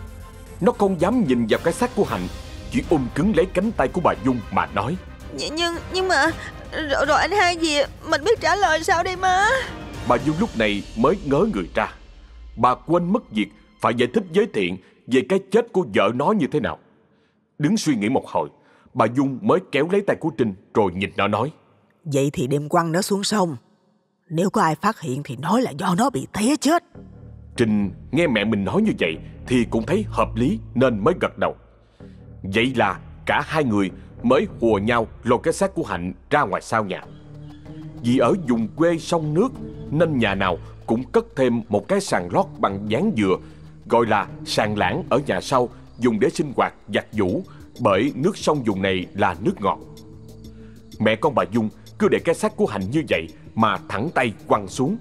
Nó không dám nhìn vào cái xác của Hạnh Chỉ ôm cứng lấy cánh tay của bà Dung mà nói. Nh- Nhưng nhưng mà Rồi, rồi anh hai gì? Mình biết trả lời sao đây má? Bà Dung lúc này mới ngớ người ra. Bà quên mất việc Phải giải thích với Thiện Về cái chết của vợ nó như thế nào. Đứng suy nghĩ một hồi Bà Dung mới kéo lấy tay của Trinh Rồi nhìn nó nói. Vậy thì đem quăng nó xuống sông. Nếu có ai phát hiện thì nói là do nó bị té chết. Trinh nghe mẹ mình nói như vậy Thì cũng thấy hợp lý nên mới gật đầu. Vậy là cả hai người mới hùa nhau lôi cái xác của Hạnh ra ngoài sau nhà. Vì ở vùng quê sông nước, Nên nhà nào cũng cất thêm một cái sàn lót bằng dán dừa, Gọi là sàn lãng ở nhà sau, Dùng để sinh hoạt, giặt giũ, Bởi nước sông vùng này là nước ngọt. Mẹ con bà Dung cứ để cái xác của Hạnh như vậy Mà thẳng tay quăng xuống.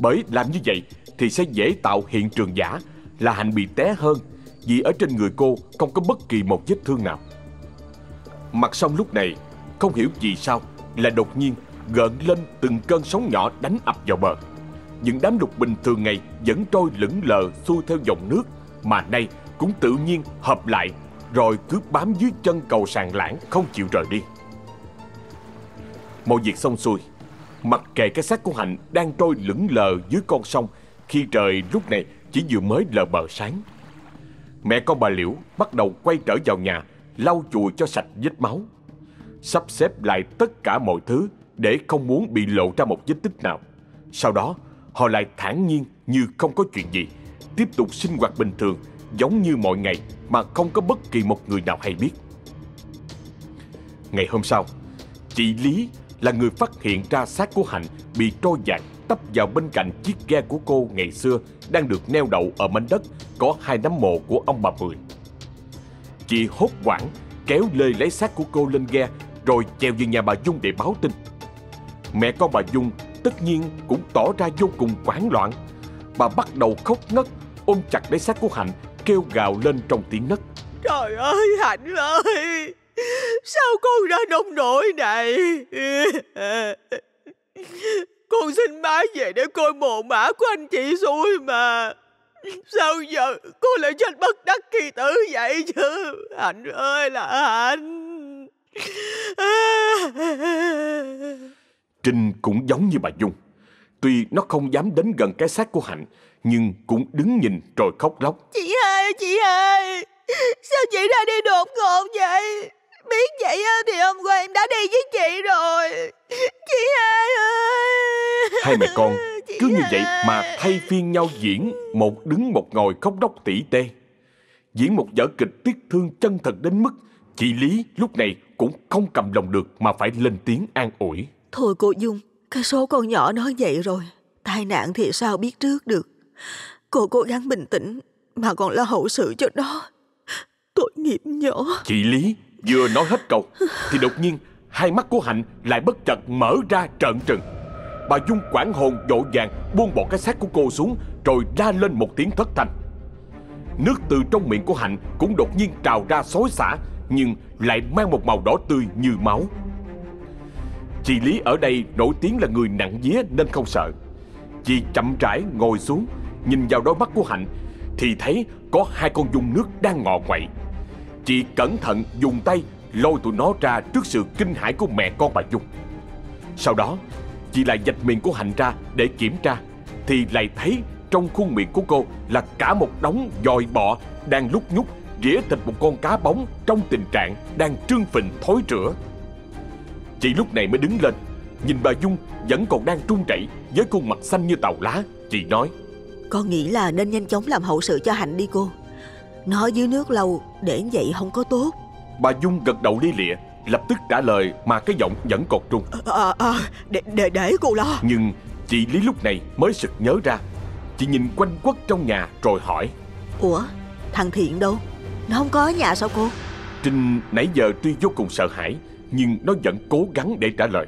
Bởi làm như vậy thì sẽ dễ tạo hiện trường giả, Là Hạnh bị té hơn Vì ở trên người cô không có bất kỳ một vết thương nào. Mặt sông lúc này, Không hiểu vì sao Là đột nhiên gợn lên từng cơn sóng nhỏ đánh ập vào bờ. Những đám lục bình thường ngày Vẫn trôi lững lờ xuôi theo dòng nước Mà nay cũng tự nhiên hợp lại, Rồi cứ bám dưới chân cầu sàn lãng Không chịu rời đi. Mọi việc xong xuôi, Mặc kệ cái xác của Hạnh đang trôi lững lờ dưới con sông, Khi trời lúc này chỉ vừa mới lờ bờ sáng, Mẹ con bà Liễu bắt đầu quay trở vào nhà Lau chùi cho sạch vết máu, Sắp xếp lại tất cả mọi thứ Để không muốn bị lộ ra một vết tích nào Sau đó, họ lại thản nhiên như không có chuyện gì, Tiếp tục sinh hoạt bình thường, Giống như mọi ngày Mà không có bất kỳ một người nào hay biết Ngày hôm sau, Chị Lý là người phát hiện ra xác của Hạnh bị trôi dạt tấp vào bên cạnh chiếc ghe của cô ngày xưa đang được neo đậu ở mảnh đất có hai nấm mộ của ông bà Mười. Chị hốt hoảng kéo lê lấy xác của cô lên ghe rồi treo về nhà bà Dung để báo tin. Mẹ con bà Dung tất nhiên cũng tỏ ra vô cùng hoảng loạn. Bà bắt đầu khóc ngất, ôm chặt lấy xác của Hạnh, kêu gào lên trong tiếng nấc. Trời ơi Hạnh ơi Sao con ra nông nổi này Con xin má về để coi mộ mã của anh chị xui mà Sao giờ cô lại chết bất đắc kỳ tử vậy chứ? Hạnh ơi là Hạnh Trinh cũng giống như bà Dung. Tuy nó không dám đến gần cái xác của Hạnh, nhưng cũng đứng nhìn rồi khóc lóc. Chị hai chị hai Sao chị ra đi đột ngột vậy? Biết vậy thì hôm qua em đã đi với chị rồi. Chị hai ơi. Hai mẹ con cứ như vậy mà thay phiên nhau diễn Một đứng một ngồi khóc đóc tỉ tê. Diễn một vở kịch tiếc thương chân thật đến mức Chị Lý lúc này cũng không cầm lòng được Mà phải lên tiếng an ủi. Thôi cô Dung Cái số con nhỏ nói vậy rồi Tai nạn thì sao biết trước được. Cô cố gắng bình tĩnh Mà còn lo hậu sự cho nó. Tội nghiệp nhỏ. Chị Lý vừa nói hết câu Thì đột nhiên hai mắt của Hạnh lại bất chợt mở ra trợn trừng Bà Dung quảng hồn vội vàng, buông bỏ cái xác của cô xuống, Rồi la lên một tiếng thất thanh. Nước từ trong miệng của Hạnh cũng đột nhiên trào ra xối xả, Nhưng lại mang một màu đỏ tươi như máu. Chị Lý ở đây nổi tiếng là người nặng vía nên không sợ. Chị chậm rãi ngồi xuống, Nhìn vào đôi mắt của Hạnh Thì thấy có hai con dung nước đang ngọ quậy. Chị cẩn thận dùng tay lôi tụi nó ra trước sự kinh hãi của mẹ con bà Dung. Sau đó chị lại dạch miệng của Hạnh ra để kiểm tra Thì lại thấy trong khuôn miệng của cô là cả một đống dòi bọ đang lúc nhúc rỉa thịt một con cá bóng trong tình trạng đang trương phình thối rữa. Chị lúc này mới đứng lên, nhìn bà Dung vẫn còn đang trung chảy với khuôn mặt xanh như tàu lá. Chị nói, Con nghĩ là nên nhanh chóng làm hậu sự cho Hạnh đi cô Nó dưới nước lâu Để vậy không có tốt bà Dung gật đầu lia lịa, lập tức trả lời mà cái giọng vẫn còn trung. À, à, để, để, để cô lo Nhưng chị Lý lúc này mới sực nhớ ra. Chị nhìn quanh quất trong nhà rồi hỏi, Ủa thằng Thiện đâu Nó không có ở nhà sao cô Trinh nãy giờ tuy vô cùng sợ hãi, nhưng nó vẫn cố gắng để trả lời.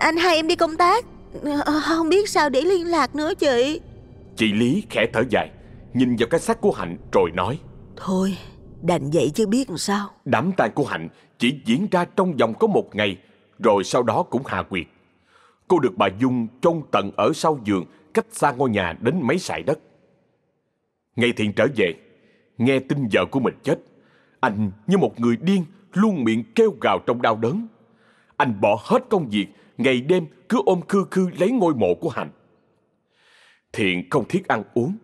Anh hai em đi công tác Không biết sao để liên lạc nữa chị Chị Lý khẽ thở dài, nhìn vào cái xác của Hạnh rồi nói. Thôi đành vậy chứ biết làm sao Đám tang của Hạnh chỉ diễn ra trong vòng có một ngày, rồi sau đó cũng hạ quyệt. Cô được bà Dung chôn tận ở sau giường, cách xa ngôi nhà đến mấy sải đất. Ngày thiện trở về, nghe tin vợ của mình chết, anh như một người điên luôn miệng kêu gào trong đau đớn. Anh bỏ hết công việc, ngày đêm cứ ôm khư khư lấy ngôi mộ của Hạnh. Thiện không thiết ăn uống,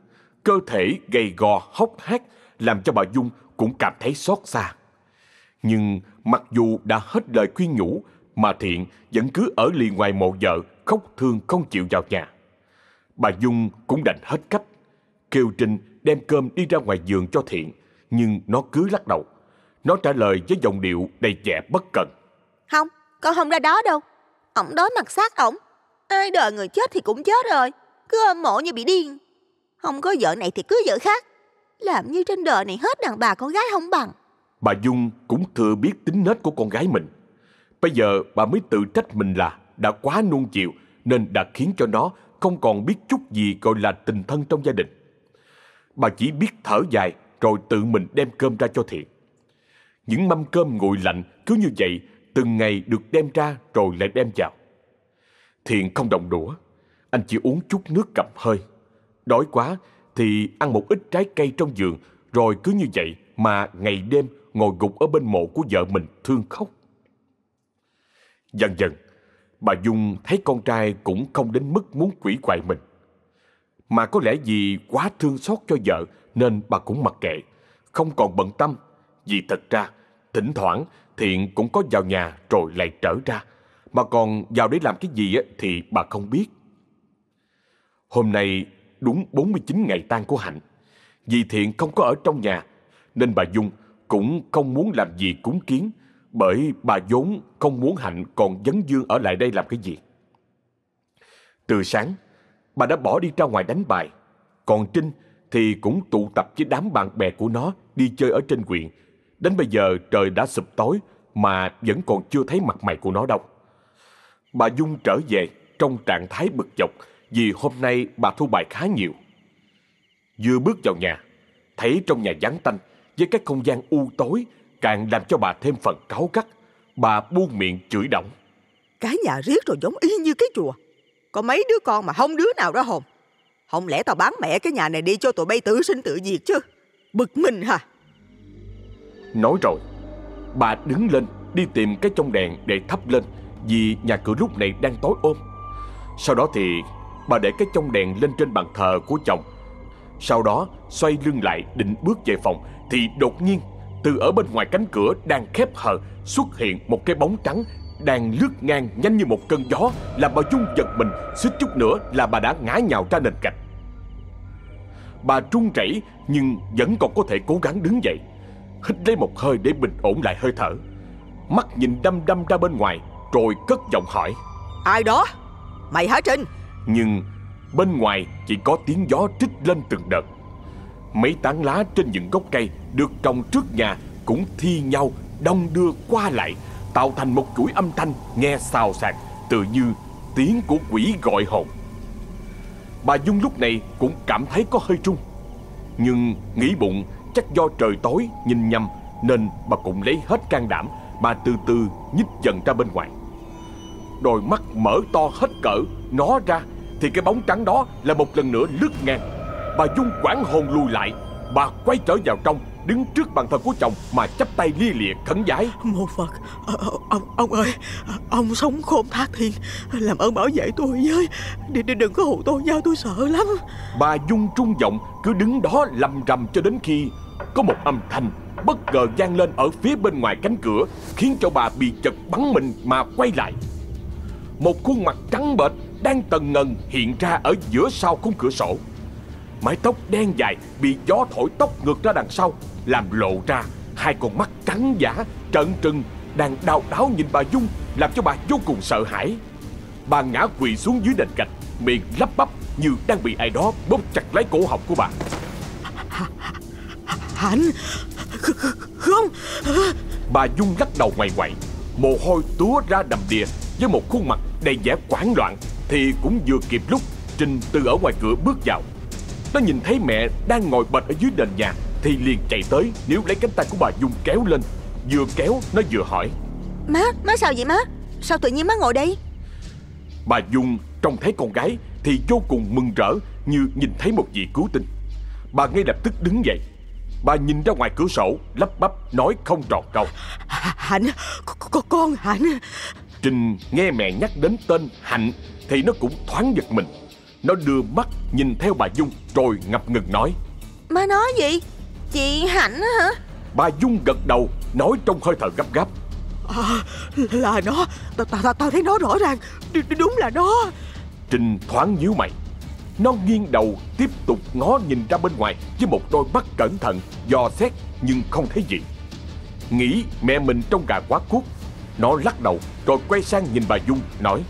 cơ thể gầy gò hốc hác làm cho bà Dung cũng cảm thấy xót xa. Nhưng mặc dù đã hết lời khuyên nhủ mà Thiện vẫn cứ ở lì ngoài mộ vợ khóc thương không chịu vào nhà. Bà Dung cũng đành hết cách. Kêu Trinh đem cơm đi ra ngoài giường cho Thiện nhưng nó cứ lắc đầu. Nó trả lời với giọng điệu đầy vẻ bất cần. Không, con không ra đó đâu Ổng đói mặt xác ổng Ai đời người chết thì cũng chết rồi Cứ ôm mộ như bị điên Không có vợ này thì cứ vợ khác làm như trên đời này hết đàn bà con gái không bằng Bà Dung cũng thừa biết tính nết của con gái mình. Bây giờ bà mới tự trách mình là đã quá nuông chiều nên đã khiến cho nó không còn biết chút gì gọi là tình thân trong gia đình. Bà chỉ biết thở dài rồi tự mình đem cơm ra cho Thiện. Những mâm cơm nguội lạnh cứ như vậy từng ngày được đem ra rồi lại đem vào. Thiện không đồng đũa, anh chỉ uống chút nước cầm hơi. Đói quá thì ăn một ít trái cây trong giường rồi cứ như vậy mà ngày đêm ngồi gục ở bên mộ của vợ mình thương khóc. Dần dần, bà Dung thấy con trai cũng không đến mức muốn quỷ quại mình. Mà có lẽ vì quá thương xót cho vợ nên bà cũng mặc kệ, không còn bận tâm. Vì thật ra, thỉnh thoảng Thiện cũng có vào nhà rồi lại trở ra. Mà còn vào để làm cái gì thì bà không biết. Hôm nay đúng 49 ngày tang của Hạnh. Vì Thiện không có ở trong nhà, nên bà Dung cũng không muốn làm gì cúng kiến, bởi bà vốn không muốn Hạnh còn dấn dương ở lại đây làm cái gì. Từ sáng, bà đã bỏ đi ra ngoài đánh bài, còn Trinh thì cũng tụ tập với đám bạn bè của nó đi chơi ở trên huyện. Đến bây giờ trời đã sụp tối mà vẫn còn chưa thấy mặt mày của nó đâu. Bà Dung trở về trong trạng thái bực dọc vì hôm nay bà thu bài khá nhiều. Vừa bước vào nhà, thấy trong nhà vắng tanh với cái không gian u tối càng làm cho bà thêm phần cáu gắt. Bà buông miệng chửi động. Cái nhà riết rồi giống y như cái chùa Có mấy đứa con mà không đứa nào ra hồn Không lẽ tao bán mẹ cái nhà này đi cho tụi bay tự sinh tự diệt chứ Bực mình hả Nói rồi, bà đứng lên đi tìm cái trong đèn để thắp lên vì nhà cửa lúc này đang tối ôm. Sau đó thì bà để cái trong đèn lên trên bàn thờ của chồng. Sau đó, xoay lưng lại định bước về phòng, thì đột nhiên, Từ ở bên ngoài cánh cửa đang khép hờ, Xuất hiện một cái bóng trắng Đang lướt ngang nhanh như một cơn gió, Làm bà Dung giật mình Xích chút nữa là bà đã ngã nhào ra nền gạch. Bà trung rẩy nhưng vẫn còn có thể cố gắng đứng dậy, Hít lấy một hơi để bình ổn lại hơi thở. Mắt nhìn đăm đăm ra bên ngoài, Rồi cất giọng hỏi. Ai đó? Mày hả Trinh? Nhưng bên ngoài chỉ có tiếng gió trích lên từng đợt. Mấy tán lá trên những gốc cây Được trồng trước nhà Cũng thi nhau đông đưa qua lại, Tạo thành một chuỗi âm thanh nghe xào xạc, Tự như tiếng của quỷ gọi hồn. Bà Dung lúc này cũng cảm thấy có hơi trung, Nhưng nghĩ bụng, chắc do trời tối nhìn nhầm Nên bà cũng lấy hết can đảm, Bà từ từ nhích dần ra bên ngoài. Đôi mắt mở to hết cỡ, Nó ra thì cái bóng trắng đó là một lần nữa lướt ngang. Bà Dung quảng hồn lùi lại. Bà quay trở vào trong Đứng trước bàn thờ của chồng Mà chắp tay lia lịa khấn vái Một Phật ờ, ờ, Ông ông ơi Ông sống khôn thác thiên Làm ơn bảo vệ tôi với. Đừng, đừng có hù tôi nhau tôi sợ lắm. Bà Dung trung giọng cứ đứng đó lầm rầm cho đến khi Có một âm thanh bất ngờ vang lên ở phía bên ngoài cánh cửa Khiến cho bà bị chật bắn mình mà quay lại. Một khuôn mặt trắng bệch đang tần ngần hiện ra ở giữa sau khung cửa sổ. Mái tóc đen dài bị gió thổi tóc ngược ra đằng sau Làm lộ ra hai con mắt trắng giả trợn trừng Đang đau đáo nhìn bà Dung Làm cho bà vô cùng sợ hãi. Bà ngã quỳ xuống dưới nền gạch Miệng lắp bắp như đang bị ai đó bóp chặt lấy cổ họng của bà. Hạnh Không. Bà Dung lắc đầu ngoài ngoại Mồ hôi túa ra đầm đìa Với một khuôn mặt đầy vẻ hoảng loạn Thì cũng vừa kịp lúc Trinh từ ở ngoài cửa bước vào. Nó nhìn thấy mẹ đang ngồi bệt ở dưới nền nhà Thì liền chạy tới Níu lấy cánh tay của bà Dung kéo lên. Vừa kéo nó vừa hỏi. Má, má sao vậy má? Sao tự nhiên má ngồi đây? Bà Dung trông thấy con gái Thì vô cùng mừng rỡ Như nhìn thấy một vị cứu tinh. Bà ngay lập tức đứng dậy. Bà nhìn ra ngoài cửa sổ Lắp bắp nói không tròn câu. Hạnh Con, con Hạnh. Trinh nghe mẹ nhắc đến tên Hạnh Thì nó cũng thoáng giật mình. Nó đưa mắt nhìn theo bà Dung Rồi ngập ngừng nói. Má nói gì? Chị Hạnh hả? Bà Dung gật đầu Nói trong hơi thở gấp gáp. À, Là nó. Tao ta, ta, thấy nó rõ ràng. D Đúng là nó. Trinh thoáng nhíu mày. Nó nghiêng đầu tiếp tục ngó nhìn ra bên ngoài Với một đôi mắt cẩn thận Dò xét nhưng không thấy gì. Nghĩ mẹ mình trong gà quá cuốc. Nó lắc đầu rồi quay sang nhìn bà Dung nói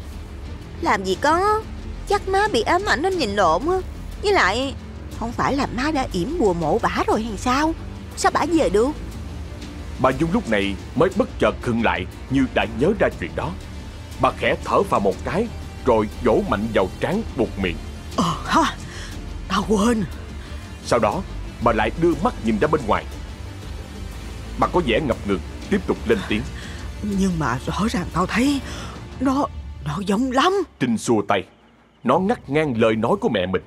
Làm gì có. Chắc má bị ám ảnh nên nhìn lộn á. Với lại Không phải là má đã yểm bùa mộ bả rồi hay sao? Sao bả về được? Bà Dung lúc này mới bất chợt khựng lại Như đã nhớ ra chuyện đó. Bà khẽ thở vào một cái Rồi vỗ mạnh vào trán buộc miệng. Ờ ha Tao quên. Sau đó bà lại đưa mắt nhìn ra bên ngoài. Bà có vẻ ngập ngừng Tiếp tục lên tiếng. Nhưng mà rõ ràng tao thấy Nó Nó giống lắm. Trinh xua tay. Nó ngắt ngang lời nói của mẹ mình.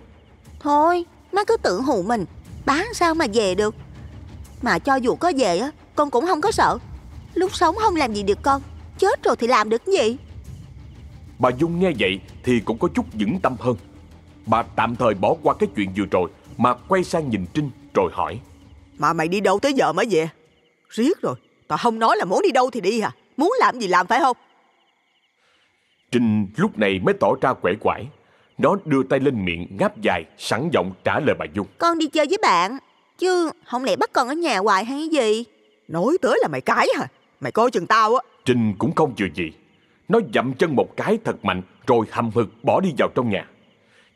Thôi má cứ tự hù mình. Bán sao mà về được? Mà cho dù có về á Con cũng không có sợ. Lúc sống không làm gì được con. Chết rồi thì làm được cái gì? Bà Dung nghe vậy thì cũng có chút vững tâm hơn. Bà tạm thời bỏ qua cái chuyện vừa rồi Mà quay sang nhìn Trinh rồi hỏi. Mà mày đi đâu tới giờ mới về? Riết rồi. Tao không nói là muốn đi đâu thì đi à Muốn làm gì làm phải không Trinh lúc này mới tỏ ra quể quải. Nó đưa tay lên miệng ngáp dài Sẵn giọng trả lời bà Dung. Con đi chơi với bạn Chứ không lẽ bắt con ở nhà hoài hay cái gì? Nói tới là mày cãi hả? Mày coi chừng tao á. Trinh cũng không chừa gì. Nó dậm chân một cái thật mạnh Rồi hầm hực bỏ đi vào trong nhà.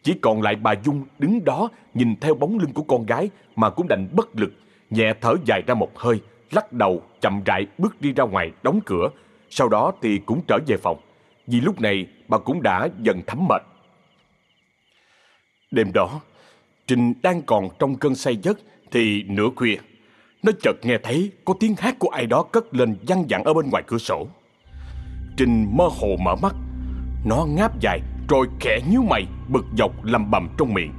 Chỉ còn lại bà Dung đứng đó Nhìn theo bóng lưng của con gái Mà cũng đành bất lực Nhẹ thở dài ra một hơi Lắc đầu chậm rãi bước đi ra ngoài đóng cửa. Sau đó thì cũng trở về phòng Vì lúc này bà cũng đã dần thấm mệt. Đêm đó Trinh đang còn trong cơn say giấc Thì nửa khuya Nó chợt nghe thấy có tiếng hát của ai đó cất lên văng vẳng ở bên ngoài cửa sổ. Trinh mơ hồ mở mắt Nó ngáp dài rồi khẽ nhíu mày bực dọc lầm bầm trong miệng.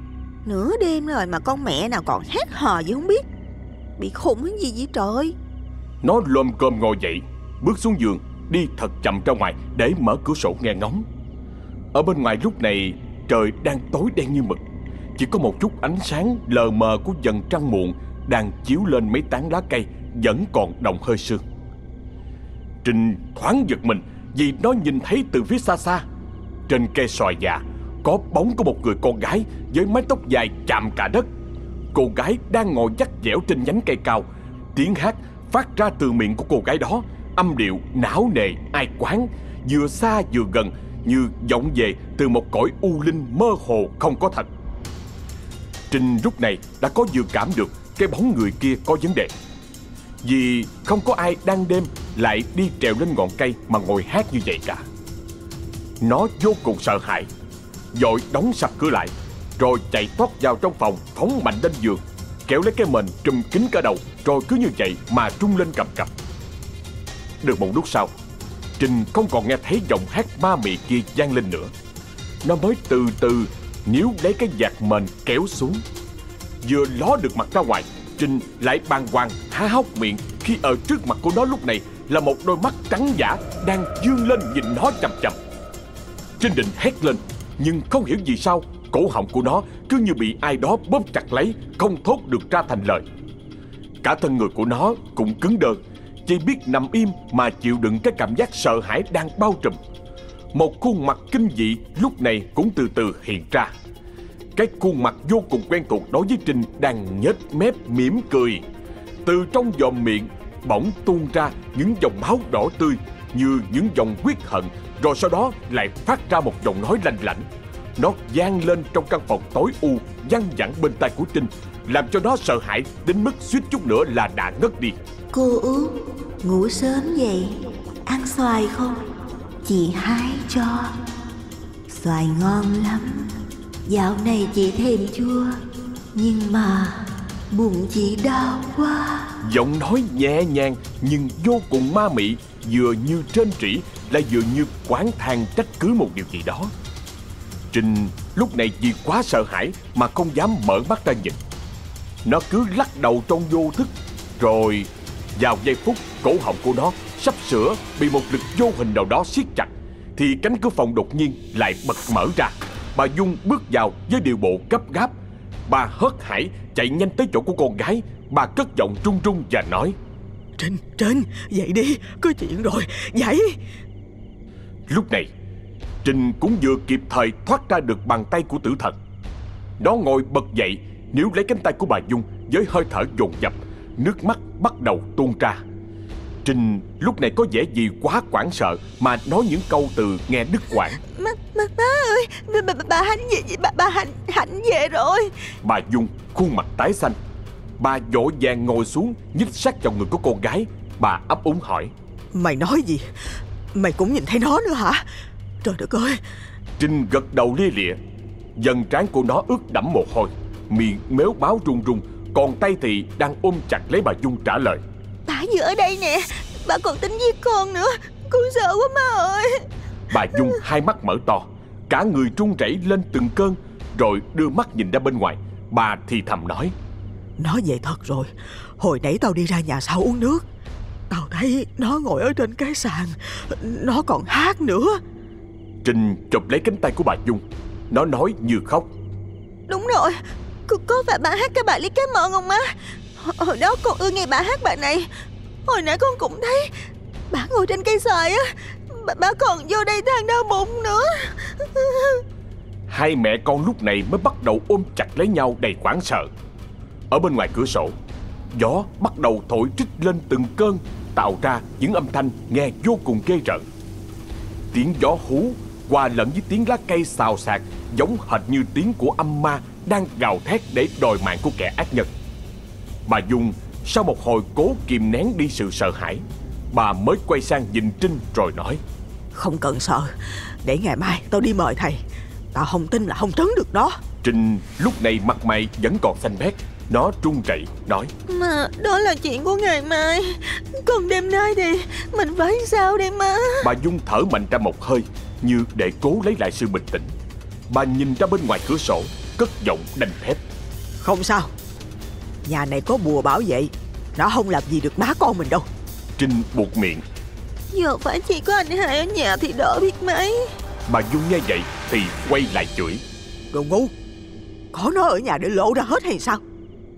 Nửa đêm rồi mà con mẹ nào còn hát hò gì không biết? Bị khùng cái gì vậy trời? Nó lồm cơm ngồi dậy Bước xuống giường Đi thật chậm ra ngoài Để mở cửa sổ nghe ngóng Ở bên ngoài lúc này Trời đang tối đen như mực Chỉ có một chút ánh sáng lờ mờ của dần trăng muộn Đang chiếu lên mấy tán lá cây vẫn còn đồng hơi sương. Trình thoáng giật mình vì nó nhìn thấy từ phía xa xa. Trên cây xoài già có bóng của một người con gái với mái tóc dài chạm cả đất. Cô gái đang ngồi dắt dẻo trên nhánh cây cao. Tiếng hát phát ra từ miệng của cô gái đó, âm điệu não nề, ai quán, vừa xa vừa gần như vọng về từ một cõi u linh mơ hồ không có thật. Trinh lúc này đã có dự cảm được cái bóng người kia có vấn đề. Vì không có ai đang đêm lại đi trèo lên ngọn cây mà ngồi hát như vậy cả. Nó vô cùng sợ hãi, vội đóng sập cửa lại, rồi chạy thoát vào trong phòng phóng mạnh lên giường, kéo lấy cái mền trùm kín cả đầu, rồi cứ như vậy mà trung lên cầm cập. Được một lúc sau, Trinh không còn nghe thấy giọng hát ma mị kia vang lên nữa. Nó mới từ từ níu lấy cái vạt mền kéo xuống. Vừa ló được mặt ra ngoài, Trinh lại bàng hoàng há hốc miệng khi ở trước mặt của nó lúc này là một đôi mắt trắng giả đang dương lên nhìn nó chằm chằm. Trinh định hét lên, nhưng không hiểu vì sao cổ họng của nó cứ như bị ai đó bóp chặt lấy, không thốt được ra thành lời. Cả thân người của nó cũng cứng đơ, chỉ biết nằm im mà chịu đựng cái cảm giác sợ hãi đang bao trùm. Một khuôn mặt kinh dị lúc này cũng từ từ hiện ra. Cái khuôn mặt vô cùng quen thuộc đối với Trinh đang nhếch mép mỉm cười. Từ trong dòm miệng bỗng tuôn ra những dòng máu đỏ tươi như những dòng quyết hận rồi sau đó lại phát ra một giọng nói lanh lảnh. Nó gian lên trong căn phòng tối u, văng vẳng bên tai của Trinh, làm cho nó sợ hãi đến mức suýt chút nữa là đã ngất đi. Cô út, ngủ sớm vậy, ăn xoài không? Chị hái cho. Xoài ngon lắm, dạo này chị thêm chua, nhưng mà bụng chị đau quá. Giọng nói nhẹ nhàng nhưng vô cùng ma mị, vừa như trên trĩ lại vừa như quán thang trách cứ một điều gì đó. Trinh lúc này vì quá sợ hãi mà không dám mở mắt ra nhìn. Nó cứ lắc đầu trong vô thức, rồi vào giây phút cổ họng của nó sắp sửa bị một lực vô hình nào đó siết chặt, thì cánh cửa phòng đột nhiên lại bật mở ra. Bà Dung bước vào với điều bộ gấp gáp. Bà hớt hải chạy nhanh tới chỗ của con gái. Bà cất giọng trung trung và nói Trinh, Trinh, dậy đi, có chuyện rồi, dậy Lúc này Trinh cũng vừa kịp thời thoát ra được bàn tay của tử thần Nó ngồi bật dậy Níu lấy cánh tay của bà Dung Với hơi thở dồn dập Nước mắt bắt đầu tuôn ra. Trinh lúc này có vẻ gì quá hoảng sợ Mà nói những câu từ nghe đứt quãng. Má, má, má ơi, bà, bà, bà Hạnh về, bà, bà Hạnh, Hạnh về rồi. Bà Dung khuôn mặt tái xanh. Bà dỗ dàng ngồi xuống Nhích sát vào người của cô gái. Bà ấp úng hỏi. Mày nói gì, mày cũng nhìn thấy nó nữa hả? Trời đất ơi. Trinh gật đầu lia lịa. Dần trán của nó ướt đẫm mồ hôi. Miệng méo báo run run Còn tay thì đang ôm chặt lấy bà Dung trả lời. Bà vừa ở đây nè Bà còn tính giết con nữa Con sợ quá má ơi. Bà Dung hai mắt mở to Cả người run rẩy lên từng cơn Rồi đưa mắt nhìn ra bên ngoài. Bà thì thầm nói Nó về thật rồi Hồi nãy tao đi ra nhà sau uống nước. Tao thấy nó ngồi ở trên cái sàn Nó còn hát nữa. Trinh chụp lấy cánh tay của bà Dung Nó nói như khóc. Đúng rồi cô có phải bà hát cái bài lý cái mọn không má Hồi- Hồi đó con ưa nghe bà hát bài này. Hồi nãy con cũng thấy Bà ngồi trên cây xoài á. Bà, bà còn vô đây than đau bụng nữa. Hai mẹ con lúc này mới bắt đầu ôm chặt lấy nhau đầy hoảng sợ. Ở bên ngoài cửa sổ Gió bắt đầu thổi trích lên từng cơn Tạo ra những âm thanh nghe vô cùng ghê rợn. Tiếng gió hú hòa lẫn với tiếng lá cây xào xạc Giống hệt như tiếng của âm ma đang gào thét để đòi mạng của kẻ ác nhân. Bà Dung sau một hồi cố kìm nén đi sự sợ hãi Bà mới quay sang nhìn Trinh rồi nói Không cần sợ Để ngày mai tao đi mời thầy. Tao không tin là không trấn được nó Trinh lúc này mặt mày vẫn còn xanh bét Nó trung rẩy nói Mà đó là chuyện của ngày mai. Còn đêm nay thì Mình phải sao đây má Bà Dung thở mạnh ra một hơi Như để cố lấy lại sự bình tĩnh. Bà nhìn ra bên ngoài cửa sổ Cất giọng đanh thép Không sao. Nhà này có bùa bảo vệ. Nó không làm gì được má con mình đâu. Trinh buộc miệng. Giờ phải chỉ có anh hai ở nhà thì đỡ biết mấy. Bà Dung nghe vậy thì quay lại chửi. Đồ ngu Có nó ở nhà để lộ ra hết hay sao?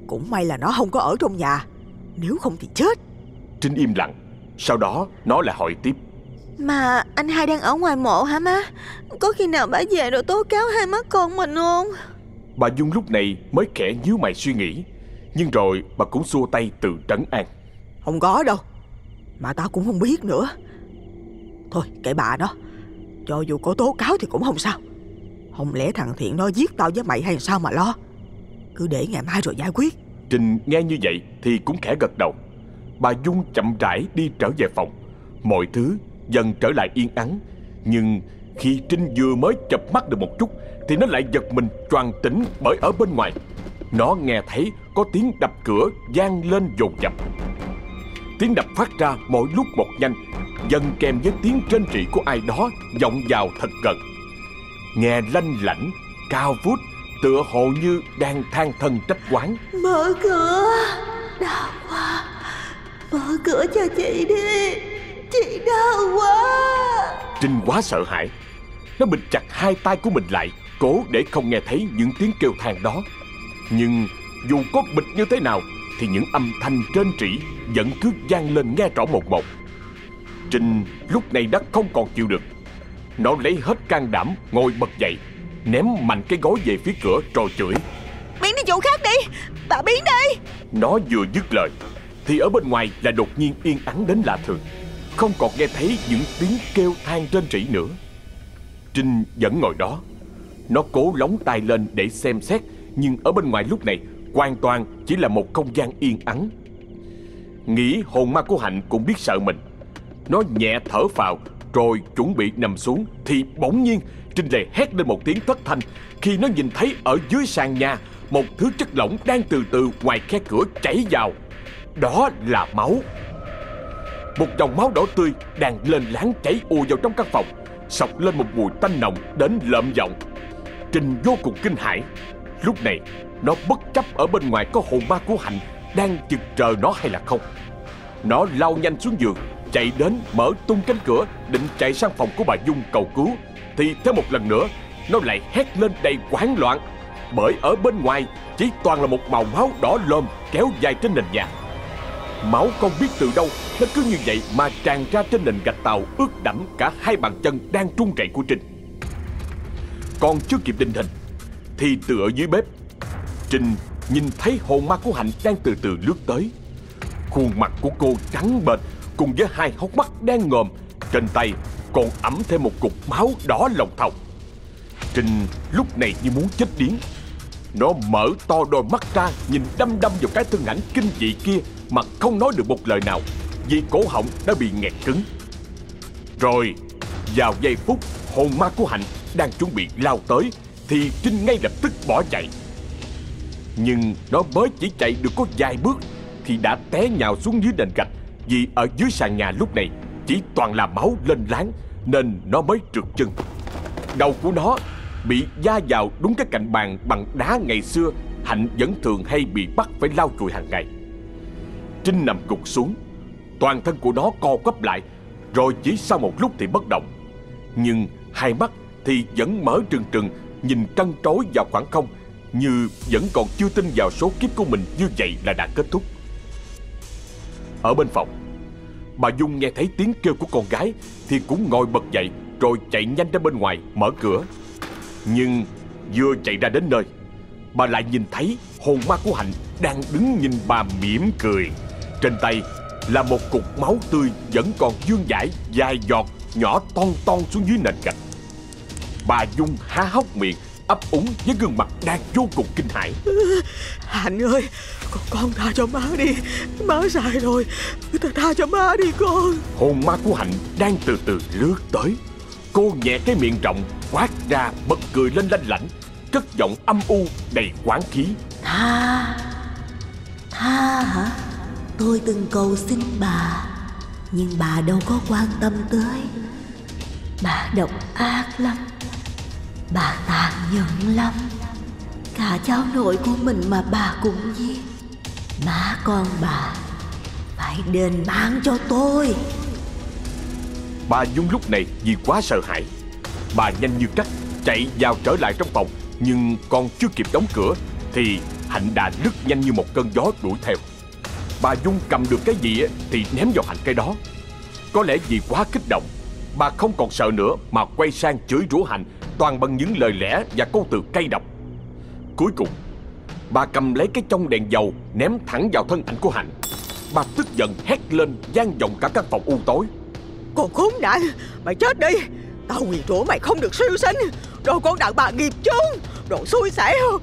Cũng may là nó không có ở trong nhà. Nếu không thì chết. Trinh im lặng. Sau đó nó lại hỏi tiếp. Mà anh hai đang ở ngoài mộ hả má? Có khi nào bà về rồi tố cáo hai má con mình không Bà Dung lúc này mới khẽ nhíu mày suy nghĩ. Nhưng rồi bà cũng xua tay từ trấn an. Không có đâu. Mà tao cũng không biết nữa. Thôi kệ bà đó. Cho dù có tố cáo thì cũng không sao. Không lẽ thằng Thiện nó giết tao với mày hay sao mà lo? Cứ để ngày mai rồi giải quyết. Trinh nghe như vậy thì cũng khẽ gật đầu. Bà Dung chậm rãi đi trở về phòng. Mọi thứ dần trở lại yên ắng. Nhưng khi Trinh vừa mới chập mắt được một chút Thì nó lại giật mình choàng tỉnh bởi ở bên ngoài. Nó nghe thấy có tiếng đập cửa vang lên dồn dập. Tiếng đập phát ra mỗi lúc một nhanh Dần kèm với tiếng trên trị của ai đó vọng vào thật gần. Nghe lanh lảnh, cao vút Tựa hồ như đang than thân trách quán. Mở cửa. Đau quá. Mở cửa cho chị đi. Chị đau quá. Trinh quá sợ hãi. Nó bịt chặt hai tay của mình lại Cố để không nghe thấy những tiếng kêu than đó. Nhưng dù có bịt như thế nào Thì những âm thanh trên trĩ Vẫn cứ vang lên nghe rõ một một. Trinh lúc này đã không còn chịu được. Nó lấy hết can đảm ngồi bật dậy Ném mạnh cái gối về phía cửa rồi chửi. Biến đi chỗ khác đi Bà biến đi. Nó vừa dứt lời Thì ở bên ngoài là đột nhiên yên ắng đến lạ thường. Không còn nghe thấy những tiếng kêu than trên trĩ nữa. Trinh vẫn ngồi đó nó cố lóng tay lên để xem xét, Nhưng ở bên ngoài lúc này, Hoàn toàn chỉ là một không gian yên ắng. Nghĩ hồn ma của Hạnh cũng biết sợ mình. Nó nhẹ thở vào Rồi chuẩn bị nằm xuống, Thì bỗng nhiên, Trinh Lệ hét lên một tiếng thất thanh. Khi nó nhìn thấy ở dưới sàn nhà, Một thứ chất lỏng đang từ từ ngoài khe cửa chảy vào. Đó là máu. Một dòng máu đỏ tươi đang lên láng chảy ùa vào trong căn phòng, Sọc lên một mùi tanh nồng đến lợm giọng trình vô cùng kinh hãi. Lúc này, nó bất chấp ở bên ngoài có hồn ma của Hạnh Đang chực chờ nó hay là không. Nó lao nhanh xuống giường, Chạy đến mở tung cánh cửa, Định chạy sang phòng của bà Dung cầu cứu. Thì thêm một lần nữa, Nó lại hét lên đầy hoảng loạn, Bởi ở bên ngoài chỉ toàn là một màu máu đỏ lồm Kéo dài trên nền nhà. Máu không biết từ đâu, Nó cứ như vậy mà tràn ra trên nền gạch tàu, Ướt đẫm cả hai bàn chân đang trung chạy của Trinh còn chưa kịp định hình, Thì tựa dưới bếp Trinh nhìn thấy hồn ma của Hạnh đang từ từ lướt tới. Khuôn mặt của cô trắng bệch Cùng với hai hốc mắt đen ngòm, Trên tay còn ẩm thêm một cục máu đỏ lòng thòng. Trinh lúc này như muốn chết điếng. Nó mở to đôi mắt ra, Nhìn đăm đăm vào cái thân ảnh kinh dị kia Mà không nói được một lời nào, Vì cổ họng đã bị nghẹt cứng. Rồi, vào giây phút hồn ma của Hạnh đang chuẩn bị lao tới Thì Trinh ngay lập tức bỏ chạy. Nhưng nó mới chỉ chạy được có vài bước Thì đã té nhào xuống dưới nền gạch Vì ở dưới sàn nhà lúc này Chỉ toàn là máu lên láng Nên nó mới trượt chân. Đầu của nó bị da vào đúng cái cạnh bàn bằng đá ngày xưa Hạnh vẫn thường hay bị bắt phải lau chùi hàng ngày. Trinh nằm gục xuống, Toàn thân của nó co quắp lại, Rồi chỉ sau một lúc thì bất động. Nhưng hai mắt thì vẫn mở trừng trừng, Nhìn trăng trối vào khoảng không, Như vẫn còn chưa tin vào số kiếp của mình như vậy là đã kết thúc. Ở bên phòng, Bà Dung nghe thấy tiếng kêu của con gái Thì cũng ngồi bật dậy Rồi chạy nhanh ra bên ngoài mở cửa. Nhưng vừa chạy ra đến nơi, Bà lại nhìn thấy hồn ma của Hạnh Đang đứng nhìn bà mỉm cười. Trên tay là một cục máu tươi Vẫn còn dương dãi, dài giọt, Nhỏ ton ton xuống dưới nền gạch. Bà Dung há hốc miệng ấp úng với gương mặt đang vô cùng kinh hãi. Hạnh ơi Con, con tha cho má đi. Má sai rồi. Ta tha cho má đi con. Hồn ma của Hạnh đang từ từ lướt tới. Cô nhẹ cái miệng rộng Quát ra bật cười lên lanh lảnh. Cất giọng âm u đầy quán khí. Tha Tha hả? Tôi từng cầu xin bà Nhưng bà đâu có quan tâm tới. Bà độc ác lắm Bà tàn nhẫn lắm. Cả cháu nội của mình mà bà cũng giết. Má con bà Phải đền mạng cho tôi. Bà Dung lúc này vì quá sợ hãi. Bà nhanh như cắt chạy vào trở lại trong phòng, Nhưng còn chưa kịp đóng cửa Thì Hạnh đã lướt nhanh như một cơn gió đuổi theo. Bà Dung cầm được cái gì thì ném vào Hạnh cái đó. Có lẽ vì quá kích động, Bà không còn sợ nữa mà quay sang chửi rủa Hạnh. Toàn bằng những lời lẽ và câu từ cay độc. Cuối cùng Bà cầm lấy cái trong đèn dầu Ném thẳng vào thân ảnh của Hạnh. Bà tức giận hét lên gian vọng cả căn phòng u tối. Con khốn nạn Mày chết đi. Tao nguyền rủa mày không được siêu sinh. Đồ con đàn bà nghiệp chướng Đồ xui xẻo.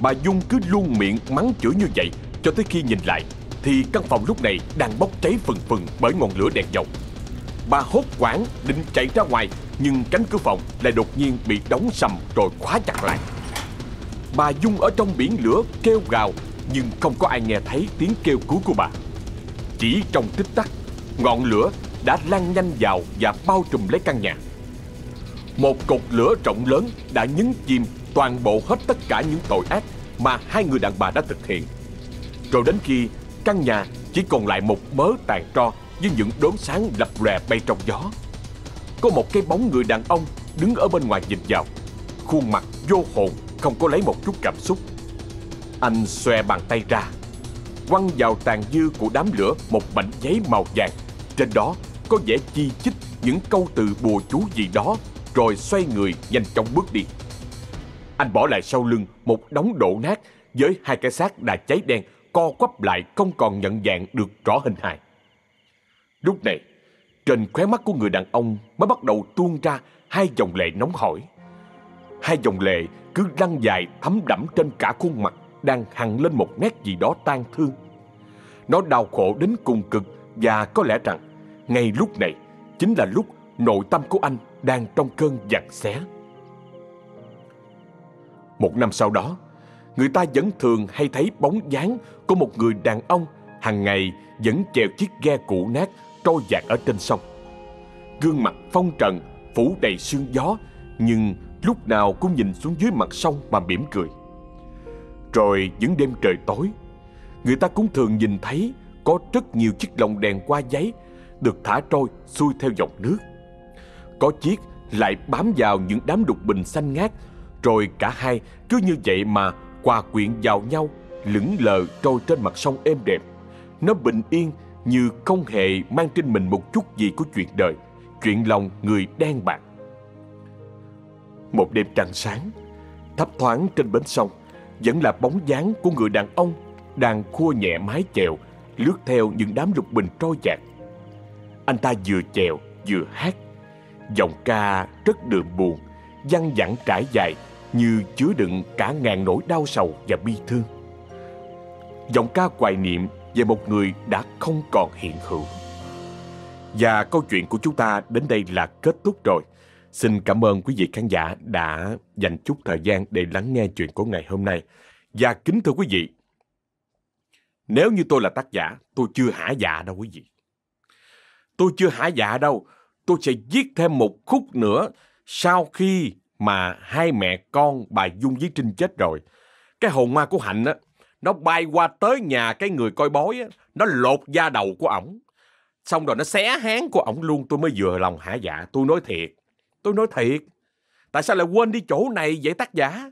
Bà Dung cứ luôn miệng mắng chửi như vậy Cho tới khi nhìn lại Thì căn phòng lúc này đang bốc cháy phừng phừng Bởi ngọn lửa đèn dầu Bà hốt quảng định chạy ra ngoài, Nhưng cánh cửa phòng lại đột nhiên bị đóng sầm Rồi khóa chặt lại. Bà Dung ở trong biển lửa kêu gào, Nhưng không có ai nghe thấy tiếng kêu cứu của bà. Chỉ trong tích tắc, Ngọn lửa đã lan nhanh vào và bao trùm lấy căn nhà. Một cột lửa rộng lớn đã nhấn chìm toàn bộ hết tất cả những tội ác mà hai người đàn bà đã thực hiện. Rồi đến khi căn nhà chỉ còn lại một mớ tàn tro với những đốm sáng lập lòe bay trong gió. Có một cái bóng người đàn ông đứng ở bên ngoài nhìn vào, khuôn mặt vô hồn, không có lấy một chút cảm xúc. Anh xòe bàn tay ra, quăng vào tàn dư của đám lửa một mảnh giấy màu vàng. Trên đó có vẻ chi chít những câu từ bùa chú gì đó, rồi xoay người nhanh chóng bước đi. Anh bỏ lại sau lưng một đống đổ nát với hai cái xác đã cháy đen co quắp lại không còn nhận dạng được rõ hình hài. Lúc này, trên khóe mắt của người đàn ông mới bắt đầu tuôn ra hai dòng lệ nóng hổi. Hai dòng lệ cứ lăn dài thấm đẫm trên cả khuôn mặt đang hằn lên một nét gì đó tan thương. Nó đau khổ đến cùng cực và có lẽ rằng ngay lúc này chính là lúc nội tâm của anh đang trong cơn giằng xé. Một năm sau đó, người ta vẫn thường hay thấy bóng dáng của một người đàn ông hàng ngày vẫn chèo chiếc ghe cũ nát trôi dạt ở trên sông. Gương mặt phong trần, phủ đầy sương gió, nhưng lúc nào cũng nhìn xuống dưới mặt sông mà mỉm cười. Rồi những đêm trời tối, người ta cũng thường nhìn thấy có rất nhiều chiếc lồng đèn qua giấy được thả trôi xuôi theo dòng nước. Có chiếc lại bám vào những đám đục bình xanh ngát rồi cả hai cứ như vậy mà hòa quyện vào nhau, lững lờ trôi trên mặt sông êm đẹp, Nó bình yên như không hề mang trên mình một chút gì của chuyện đời, chuyện lòng người đen bạc. Một đêm trăng sáng, thấp thoáng trên bến sông, vẫn là bóng dáng của người đàn ông đang khua nhẹ mái chèo, lướt theo những đám lục bình trôi dạt. Anh ta vừa chèo vừa hát, giọng ca rất đượm buồn, văng vẳng trải dài như chứa đựng cả ngàn nỗi đau sầu và bi thương. Giọng ca hoài niệm về một người đã không còn hiện hữu. Và câu chuyện của chúng ta đến đây là kết thúc rồi. Xin cảm ơn quý vị khán giả đã dành chút thời gian để lắng nghe chuyện của ngày hôm nay. Và kính thưa quý vị, nếu như tôi là tác giả, tôi chưa hả dạ đâu quý vị. Tôi chưa hả dạ đâu, tôi sẽ viết thêm một khúc nữa sau khi mà hai mẹ con bà Dung với Trinh chết rồi. Cái hồn ma của Hạnh á, nó bay qua tới nhà cái người coi bói á, nó lột da đầu của ổng. Xong rồi nó xé háng của ổng luôn, tôi mới vừa lòng hả dạ, tôi nói thiệt. Tôi nói thiệt. Tại sao lại quên đi chỗ này vậy tác giả?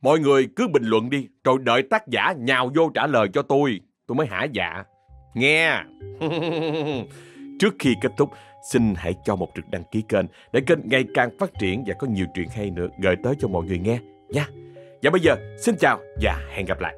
Mọi người cứ bình luận đi, rồi đợi tác giả nhào vô trả lời cho tôi. Tôi mới hả dạ. Nghe. Trước khi kết thúc, xin hãy cho một lượt đăng ký kênh để kênh ngày càng phát triển và có nhiều chuyện hay nữa gửi tới cho mọi người nghe nha. Và bây giờ, xin chào và hẹn gặp lại.